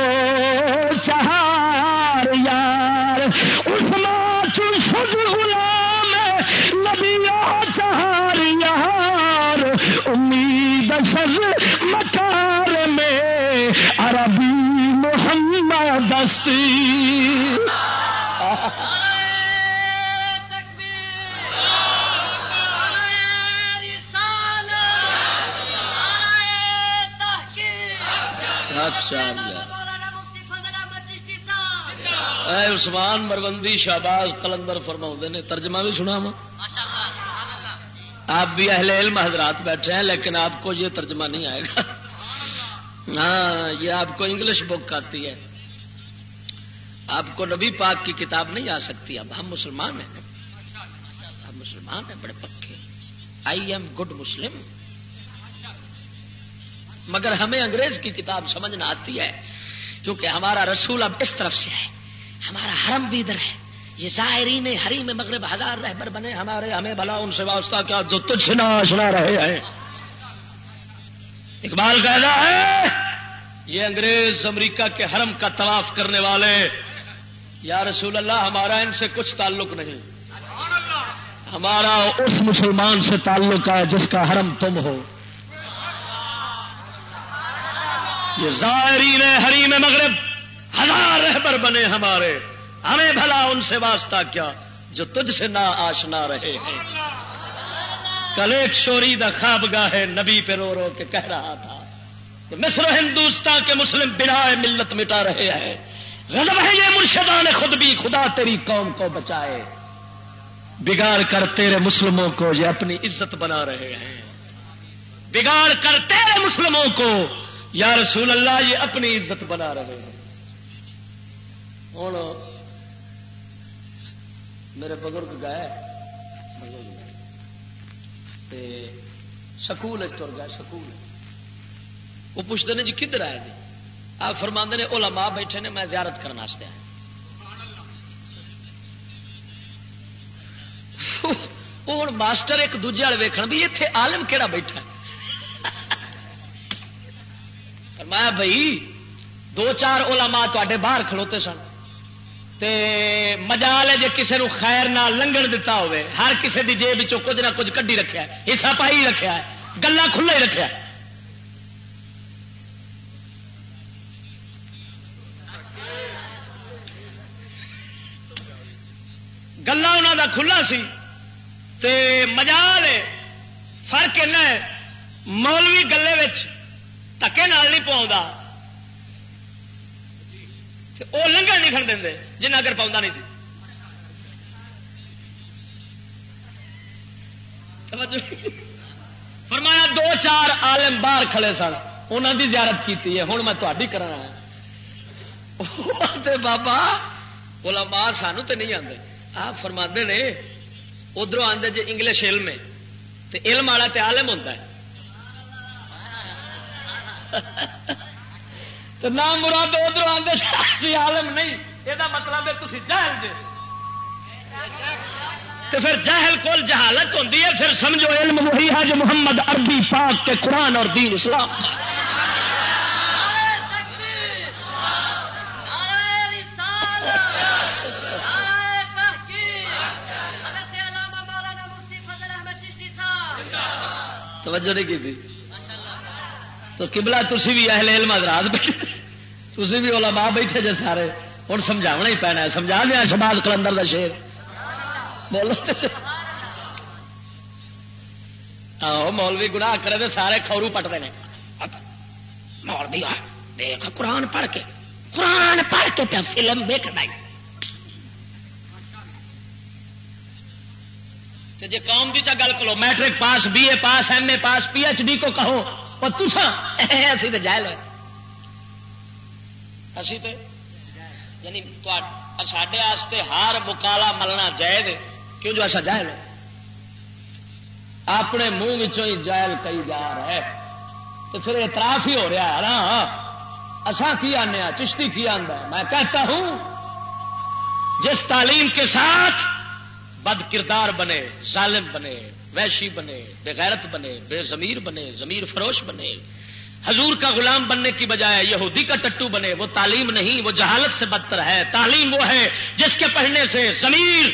چہار امید سز مکار میں عربی محمد دستی۔ عثمان مروندی شہباز کلندر فرما نے، ترجمہ بھی سنا وا آپ بھی اہل علم حضرات بیٹھے ہیں، لیکن آپ کو یہ ترجمہ نہیں آئے گا۔ ہاں یہ آپ کو انگلش بک آتی ہے۔ آپ کو نبی پاک کی کتاب نہیں آ سکتی۔ اب ہم مسلمان ہیں۔ ہم مسلمان ہیں، بڑے پکے۔ آئی ایم گڈ مسلم مگر ہمیں انگریز کی کتاب سمجھنا آتی ہے، کیونکہ ہمارا رسول اب اس طرف سے ہے۔ ہمارا حرم بھی ادھر ہے۔ یہ ظاہرین ہری میں مغرب ہزار رہبر بنے ہمارے، ہمیں بھلا ان سے واسطہ کیا جو تجھ نہ رہے ہیں۔ اقبال کہہ ہے، یہ انگریز امریکہ کے حرم کا طواف کرنے والے، یا رسول اللہ، ہمارا ان سے کچھ تعلق نہیں۔ ہمارا اس مسلمان سے تعلق ہے جس کا حرم تم ہو۔ یہ ظاہرین ہری میں مغرب ہزار رہبر بنے ہمارے۔ ہمیں بھلا ان سے واسطہ کیا جو تجھ سے نہ آشنا رہے ہیں۔ کل ایک شوری دا خواب گاہ نبی پہ رو رو کے کہہ رہا تھا کہ مصر ہندوستان کے مسلم بنا ملت مٹا رہے ہیں۔ غضب ہے یہ مرشدان خود بھی، خدا تیری قوم کو بچائے۔ بگاڑ کر تیرے مسلموں کو یہ اپنی عزت بنا رہے ہیں۔ بگاڑ کر تیرے مسلموں کو، یا رسول اللہ، یہ اپنی عزت بنا رہے ہیں۔ ہوں۔ میرے بزرگ گئے۔ سکول تر گئے، سکول۔ وہ پوچھتے ہیں جی کدھر آئے جی؟ آپ فرما نے علماء بیٹھے نے، میں زیارت کرنے آیا۔ وہ ہوں ماسٹر ایک دوجے والے ویکن بھی اتنے آلم کہڑا بیٹھا فرمایا بھائی، دو چار علماء تے باہر کھلوتے سن۔ تے مجال ہے جی کسی نو خیر نہ لنگن دتا ہوئے ہر کسی دی جیب کچھ نہ کچھ کڈی رکھا ہے، حصہ پائی رکھا ہے گلا کھلا ہی رکھا ہے۔ گلا انہوں دا کھلا سی، تے مجال ہے، فرق ہے، مولوی گلے تکے نال نہیں پاؤں وہ لنگا نہیں کھڑ دیں جنہ اگر پاؤں نہیں تھی فرمایا دو چار عالم باہر کھڑے سن انہوں دی زیارت کی ہوں میں تاری کرنا بابا بولا ماں سانو تو نہیں آتے آپ فرما نے ادھر آدھے جی انگلش علم ہے تو علم والا تو آلم ہوتا ہے۔ (laughs) تو نہ مراد ادھر آدھے (laughs) عالم نہیں۔ یہ مطلب ہے تھی جہل جی تو پھر جہل کول جہالت ہوتی ہے، پھر سمجھو علم وہی ہے جو محمد عربی پاک کے قرآن اور دین اسلام۔ توجہ نہیں کی تھی۔ تو کبلا تھی بھی اہل علم حضرات بیٹھے۔ بھی علماء بیٹھے جی سارے۔ ہوں سمجھاونا ہی پینا سمجھا دیا شباز کلندر کا شیر۔ بولو آہو، مولوی گناہ کرے تو سارے کورو پٹتے ہیں مولوی، دیکھ، قرآن پڑھ کے۔ قرآن پڑھ کے پہ فلم دیکھنا جی قوم کی چا گل کرو matric pass, B A pass, M A pass, P H D کو کہو۔ اور تسا اسی تو جائل ہوئے۔ اسی تو یعنی سڈے ہر مکالا ملنا جائز کیوں جو ایسا جائل ہے اپنے منہ ہی جائل کئی جا رہا ہے۔ تو پھر اعتراف ہی ہو رہا ہے۔ ہاں، ہاں۔ نا اصا کی آنے چشتی کی آدھا میں کہتا ہوں، جس تعلیم کے ساتھ بد کردار بنے، ظالم بنے ویشی بنے، بے غیرت بنے، بے ضمیر بنے، ضمیر فروش بنے۔ حضور کا غلام بننے کی بجائے یہودی کا ٹٹو بنے۔ وہ تعلیم نہیں، وہ جہالت سے بدتر ہے۔ تعلیم وہ ہے جس کے پڑھنے سے ضمیر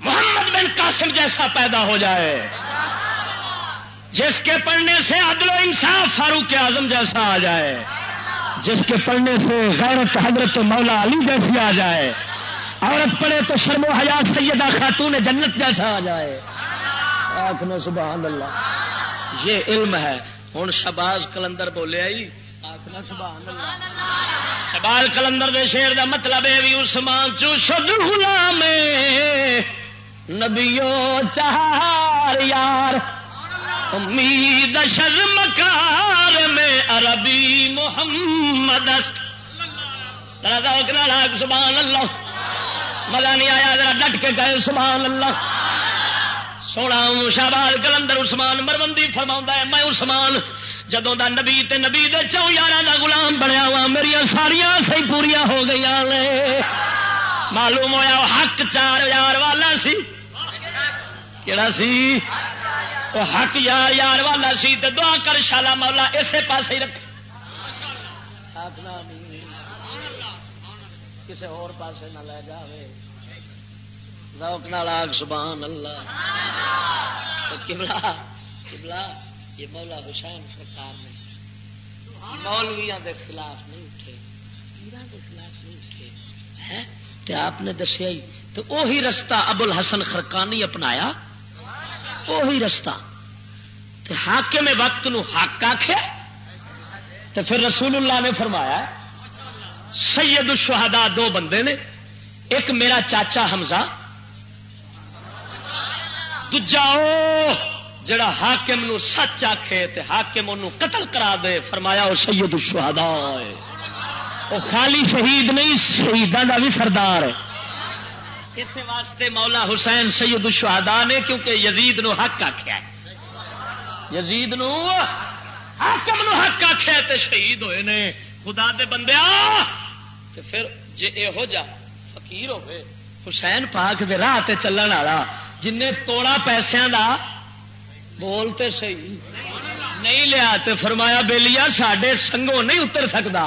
محمد بن قاسم جیسا پیدا ہو جائے۔ جس کے پڑھنے سے عدل و انصاف فاروق اعظم جیسا آ جائے۔ جس کے پڑھنے سے غیرت حضرت مولا علی جیسی آ جائے۔ عورت پڑے تو شرم و حیات سیدہ خاتون جنت جیسا آ جائے۔ آخنا سبحان اللہ۔ یہ علم ہے۔ ہوں شباز کلندر بولے آئی۔ آخنا سبحان اللہ۔ شباز کلندر دے شیر دا مطلب ہے بھی اسمان چو شد غلام نبیو چار یار۔ امید شد مکار میں عربی محمد سبحان اللہ۔ مزہ نہیں آیا، ذرا ڈٹ کے گئے، سبحان اللہ۔ سونا شہباز کلندر اسمان مربندی فرما ہے، میں اسمان جدوں دا نبی تے نبی دے چو یار دا غلام بنیا وا میری ساریا سی پوریا ہو گئی معلوم ہوا حق چار یار والا سی۔ کہڑا سی؟ وہ حق یار یار والا سی تے دعا کر شالا مولا اسے پاس ہی رکھ۔ کسی اور پاسے نہ لے جاوے۔ ذوق نال آگ سبحان اللہ۔ کبلا کبلا یہ مولا حسین سرکار نے مولویا کے خلاف نہیں اٹھے پیران کے خلاف نہیں اٹھے۔ تے آپ نے دسیا ہی تو وہی رستہ ابو الحسن خرکانی اپنایا۔ وہی رستہ۔ تے حاکم وقت نو حق آخیا تو پھر رسول اللہ نے فرمایا، سید الشہداء دو بندے نے، ایک میرا چاچا حمزہ دجا جڑا حاکم نو سچ آخے حاکم انہوں قتل کرا دے، فرمایا وہ سید الشہداء ہے۔ وہ خالی شہید نہیں شہیدان کا بھی سردار ہے۔ اس واسطے مولا حسین سید الشہداء نے کیونکہ یزید نو حق آخیا ہے۔ یزید نو حاکم نو حق آخیا تے شہید ہوئے نے۔ خدا دے بندے پھر جے یہو جا فقیر ہوئے، حسین پاک دے راہ تے چلن والا جن توڑا پیسوں دا بولتے صحیح۔ نہیں لیا تے فرمایا بےلیا سڈے سنگوں نہیں اتر سکتا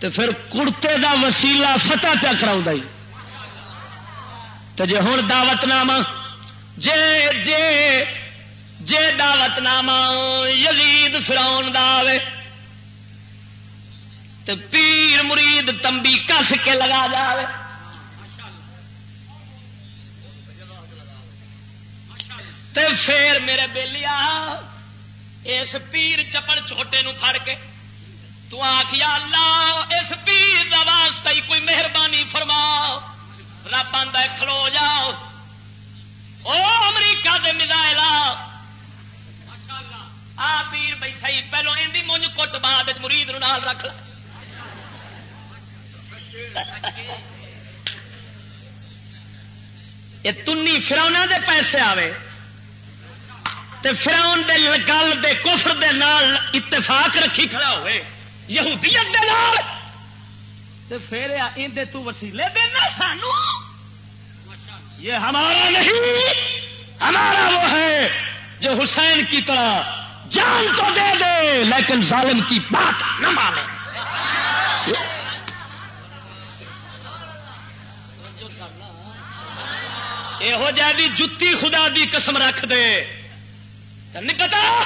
تو پھر کڑتے دا وسیلہ فتح پیا کرا تو جے ہوں دعوت نامہ جے جے جے دعوت نامہ یزید فراؤن دے تو پیر مرید تمبی کس کے لگا جائے پھر میرے بےلیا اس پیر چپڑ چھوٹے نو پھڑ کے۔ تو آخیا اللہ، اس پیر دا واسطہ ہی کوئی مہربانی فرما رب آدھا کھلو جاؤ۔ او امریکہ دے مزائل آ۔ پیر بیٹھا ہی، پہلو اندی مونج کٹ بعد مرید نال رکھ ل تنی فرونا دے پیسے آوے۔ تے فراؤن دے گل دے کفر دے نال اتفاق رکھی کھڑا ہوئے، یہودیت دے نال۔ تے پھر اندے تو وسیلے دینا سانو۔ یہ ہمارا نہیں، ہمارا وہ ہے جو حسین کی طرح جان کو دے دے، لیکن ظالم کی بات نہ مانے۔ یہو جی جتی خدا دی قسم رکھ دے۔ پتا؟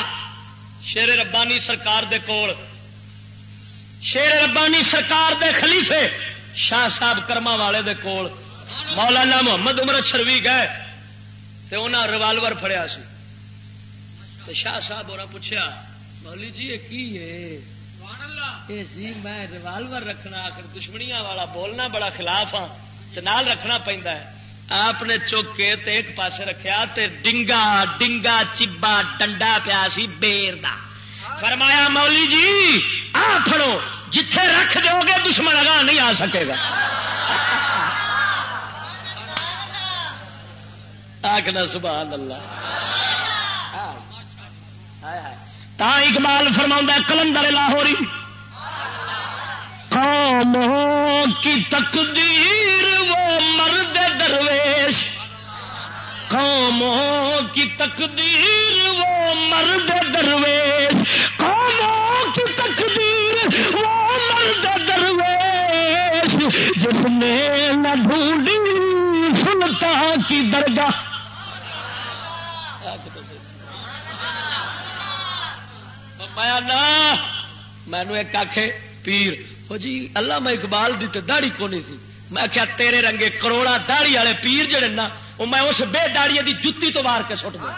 شیر ربانی سرکار دے کول شیر ربانی سرکار دے خلیفے شاہ صاحب کرما والے دے کول مولانا محمد عمر شروی گئے تو انہاں ریوالور فڑیا سی۔ تو شاہ صاحب اور پوچھا مولی جی یہ کی ہے؟ جی میں ریوالور رکھنا آخر دشمنیاں والا بولنا بڑا خلاف ہاں نال رکھنا پہنتا ہے۔ آپ نے چک کے تے ایک پاسے رکھیا تے ڈنگا ڈنگا چبا ڈنڈا پیا سی بیر دا۔ فرمایا مولی جی آ پھڑو جتھے رکھ دو گے دشمن اگاں نہیں آ سکے گا۔ آخنا سبحان اللہ۔ تا اقبال فرما کلندر لاہوری۔ قوموں کی تقدیر وہ مرد درویش۔ قوموں کی تقدیر وہ مرد درویش۔ قوموں کی تقدیر وہ مرد درویش۔ جس نے نہ ڈھونڈی سنتا کی درگاہ۔ مینو ایک آخ پیر۔ جی اللہ میں اقبال دی تو داڑی کو نہیں تھی؟ میں کیا تیرے رنگے کروڑا داڑی والے پیر جڑے نا وہ میں اس بے داڑی دی جتی تو مار کے سٹ دوں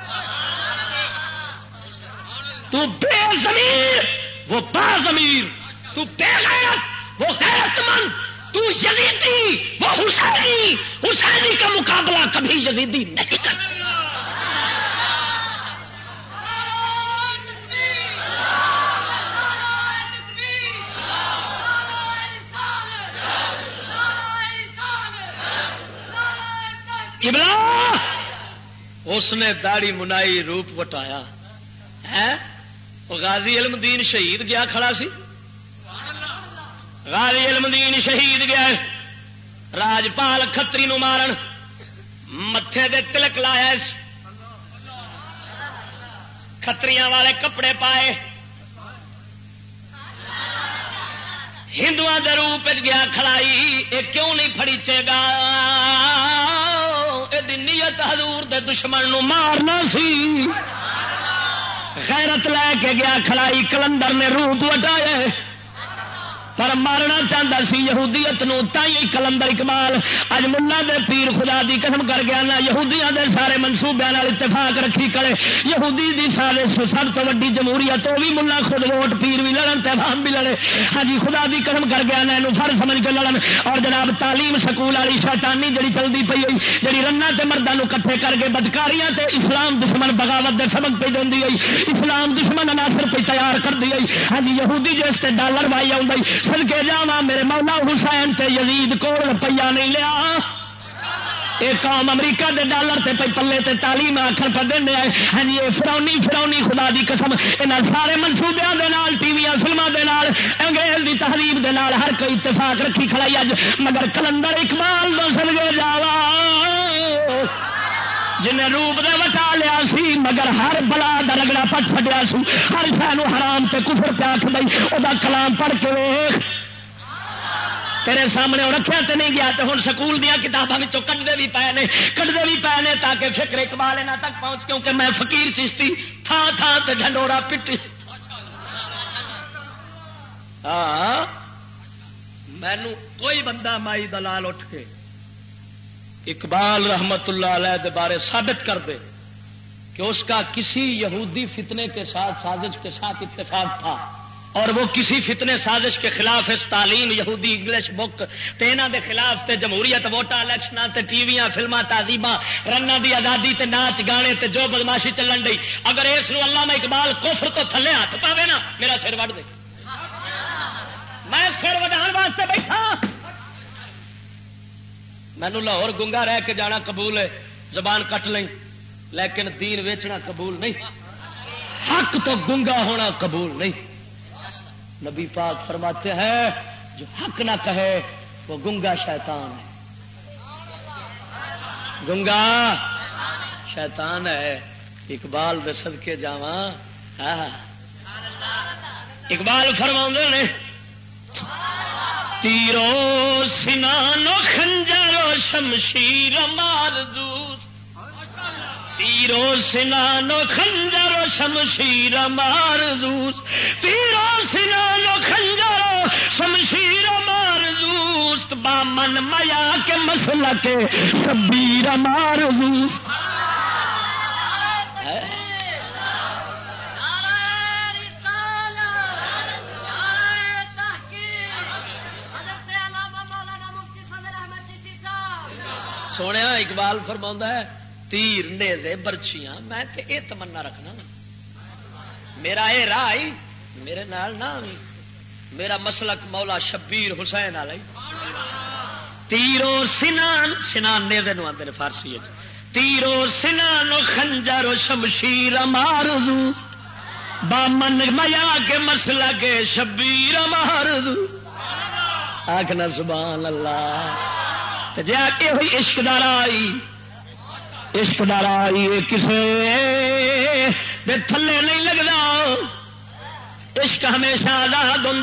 تو بے زمیر وہ با زمیر تو بے غیرت، وہ غیرت مند، تو یزیدی، وہ حسینی حسینی کا مقابلہ کبھی یزیدی نہیں کر کبلا اس نے داڑی منائی، روپ وٹایا۔ ہے غازی علم دین شہید گیا کھڑا سی۔ غازی علم دین شہید گیا۔ راجپال کتری نو مارن۔ متے دے تلک لایا۔ کتری والے کپڑے پائے۔ ہندو روپ گیا کھڑائی یہ کیوں نہیں فڑیچے گا؟ نیت حضور دے دشمن نو مارنا سی۔ غیرت لے کے گیا کھڑائی کلندر نے روپ وٹائے پر مارنا چاہتا سی یہودیت نو تھی کلندر اقبال اج ملا دے پیر خدا دی قسم کر گیا نا، یہودیاں دے سارے منصوبے اتفاق رکھی کرے یہودی دی سارے سب تو ویڈی جمہوریت وہ بھی ملا خود ووٹ، پیر بھی لڑن تفام بھی لڑے۔ ہاں جی خدا دی قسم کر گیا نا یہ فر سمجھ کے لڑن۔ اور جناب تعلیم سکول والی شیطانی جڑی چلتی پی ہوئی جی رنا تے مردوں کٹھے کر کے بدکاریاں تے اسلام دشمن بغاوت دے سبق پہ دینی ہوئی۔ اسلام دشمن عناصر پہ تیار کر دی ہاں جی یہودی جس تے ڈالر وائی آئی سد کے جا میرے مولا حسین تے یزید کو روپیہ نہیں لیا۔ ایک قوم امریکہ دے ڈالر تے پی پلے تے تعلیم آخر پہ دینا ہے ہاں جی فرونی فرونی خدا دی قسم۔ یہاں سارے منصوبے دے نال، ٹی وی فلموں دے نال، انگریز دی تہذیب دے نال ہر کوئی اتفاق رکھی کھڑائی اج۔ مگر کلندر اقبال دو سلگے جاوا جنہیں روپ دے وٹا لیا سی، مگر ہر بلا دا رگڑا پٹ چڈیا سو ہر شہ حرام تے کفر پیا کھائی وہ کلام پڑھ کے ویخ تیرے سامنے رکھا تو نہیں گیا تو ہوں سکول دیا کتابوں کٹتے بھی پے نے کٹتے بھی پے نے تاکہ فکر اقبال یہاں تک پہنچ، کیونکہ میں فقیر چشتی تھان تھان سے ڈنڈوڑا پٹی۔ ہاں مینو کوئی بندہ مائی دلال اٹھ کے اقبال رحمت اللہ علیہ دے بارے ثابت کر دے کہ اس کا کسی یہودی فتنے کے ساتھ سازش کے ساتھ اتفاق تھا اور وہ کسی فتنے سازش کے خلاف اس تعلیم یہودی انگلش بک تینا دے خلاف تے جمہوریت ووٹا الیکشن تے ٹی وی فلما تازیبا رن دی آزادی تے ناچ گانے تے جو بدماشی چلن ڈی اگر اس اللہ میں اقبال کفر تو تھلے ہاتھ پاوے نا، میرا سر وڈ دے۔ میں سر وڈان واسطے بیٹھا۔ مینو لاہور گنگا رہ کے جانا قبول ہے، زبان کٹ لیں، لیکن دین ویچنا قبول نہیں۔ حق تو گنگا ہونا قبول نہیں۔ نبی پاک فرماتے ہیں، جو حق نہ کہے، وہ گنگا شیطان ہے۔ گنگا شیطان ہے۔ اقبال دسد کے جا ہاں۔ اقبال فرما نے، تیرو سنانو خنجرو شمشیر مار دوست تیرو سنانو خنجر، شمشیر مار دوس تیرو سنانو خنجر، شمشیر مار دوست بامن میا کے مسل کے شبیر مار دوست سونے اقبال فرما ہے، تیر نیزے برچیاں، میں تے اے تمنا رکھنا نا۔ میرا اے راہ میرے نال نہ میرا مسلک مولا شبیر حسین والا تیرو سنان سنان نیزے نو آتے فارسی تیرو سنان خنجر و شمشیر مار بامن میا کے مسلا کے شبیر مار آخنا سبحان اللہ۔ جی آ ہوئی عشق دار آئی، عشق ڈالا کسے دے تھلے نہیں لگتا عشق ہمیشہ آزاد ہوں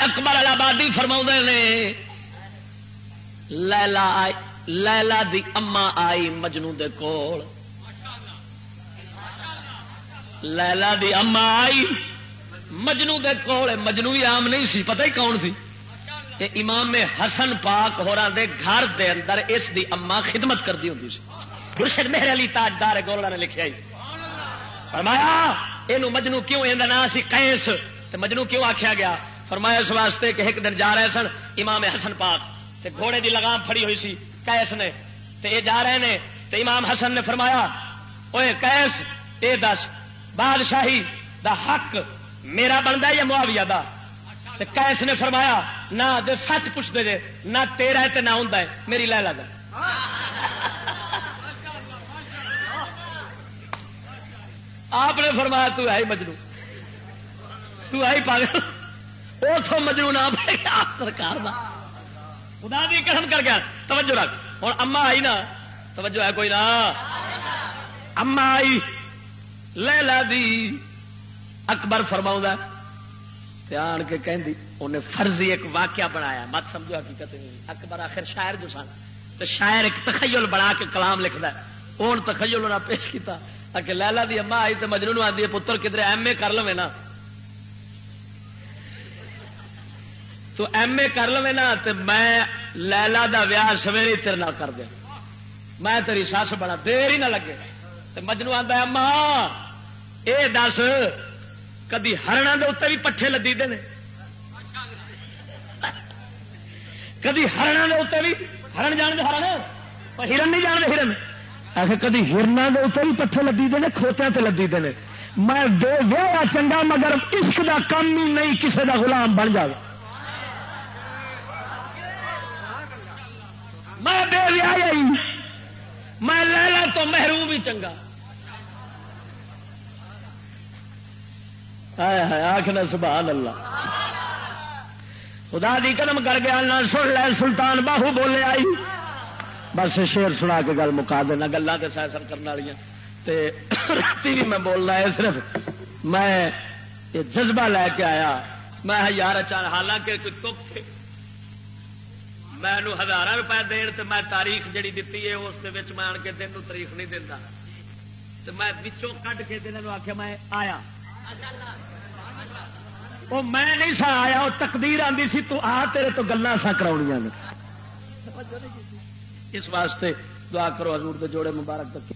اکبر آبادی فرما نے، لیلا آئی، لیلا دی اما آئی مجنو دے کول۔ لیلا دی اما آئی مجنو دے کول مجنو ہی آم نہیں سی، پتہ ہی کون سی؟ کہ امام حسن پاک ہو دے گھر دے اندر اس دی اما خدمت کرتی ہوں گرشد مہر علی تاجدار گولڑا نے لکھا فرمایا یہ مجنو کیوں یہ نام سی؟ قیس۔ تے مجنو کیوں آخیا گیا؟ فرمایا، اس واسطے کہ ایک دن جا رہے سن امام حسن پاک۔ تے گھوڑے دی لگام پھڑی ہوئی سی، قیس نے۔ تے یہ جا رہے نے۔ تے امام حسن نے فرمایا اوے قیس، اے دس، بادشاہی دا حق میرا بنتا یا معاویہ دا؟ کیس نے فرمایا، نہ سچ پوچھتے جے، نہ تیرا ہے نہ ہوں میری لے لگا آپ نے فرمایا، تو ہے مجنو تو ہے پاگل۔ وہ تو مجنو نہ پڑے گا سرکار خدا بھی قسم کر گیا توجہ رکھ۔ ہوں اما آئی نا؟ توجہ ہے کوئی نہ اما آئی۔ لے لا دی۔ اکبر فرماؤں آن کے کہندی انہیں فرضی ایک واقعہ بنایا۔ مت سمجھو حقیقت نہیں اکبر آخر شاعر جو سن تو شاعر ایک تخیل بنا کے کلام لکھتا ہے۔ ہوں تخیل انہیں پیش کیا کہ لیلا دی اما آئی تو مجنو آدھی ہے، پتر کدھر ایم اے کر لو نا۔ تو ایم اے کر لو نا تو میں لیلا دا ویاہ سویرے تیرے نال کر دیا۔ میں تیری سس بڑا دیر ہی نہ لگے۔ تو مجنو آتا اما یہ دس کدی ہرنا دے اتنے بھی پٹھے لدی دے کدی ہرنا دے اتنے بھی ہرن جان دے ہرن ہرن نہیں جان دے ہرن۔ ایسے کدی ہرنا دے اتنے بھی پٹھے لدی دے کھوتیا تے لدی دے میں بے ویا چنگا، مگر عشق دا کم ہی نہیں کسے دا غلام بن جائے میں بے ویا میں لیلا تو محروم ہی چنگا۔ آخنا سبحان اللہ۔ خدا دی قدم کر گیا نہ سن لے، سلطان باہو بولے آئی۔ بس شیر سنا کے گل مکا دینا گلیں تو سیسر کرنے والی رات بھی (coughs) میں بولنا ہے، صرف میں یہ جذبہ لے کے آیا۔ میں ہاں یار اچان، حالانکہ کوئی تک میں ہزار روپئے دین تو میں تاریخ جڑی دیتی ہے، اس میں آن کے دن تاریخ نہیں دینا تو میں پچھوں کٹ کے دن آخیا میں آیا۔ وہ میں نہیں سا آیا، وہ تقدیر آتی سی، تو آ تیرے تو گلا سا کرا اس واسطے دعا کرو حضور دے جوڑے مبارک تک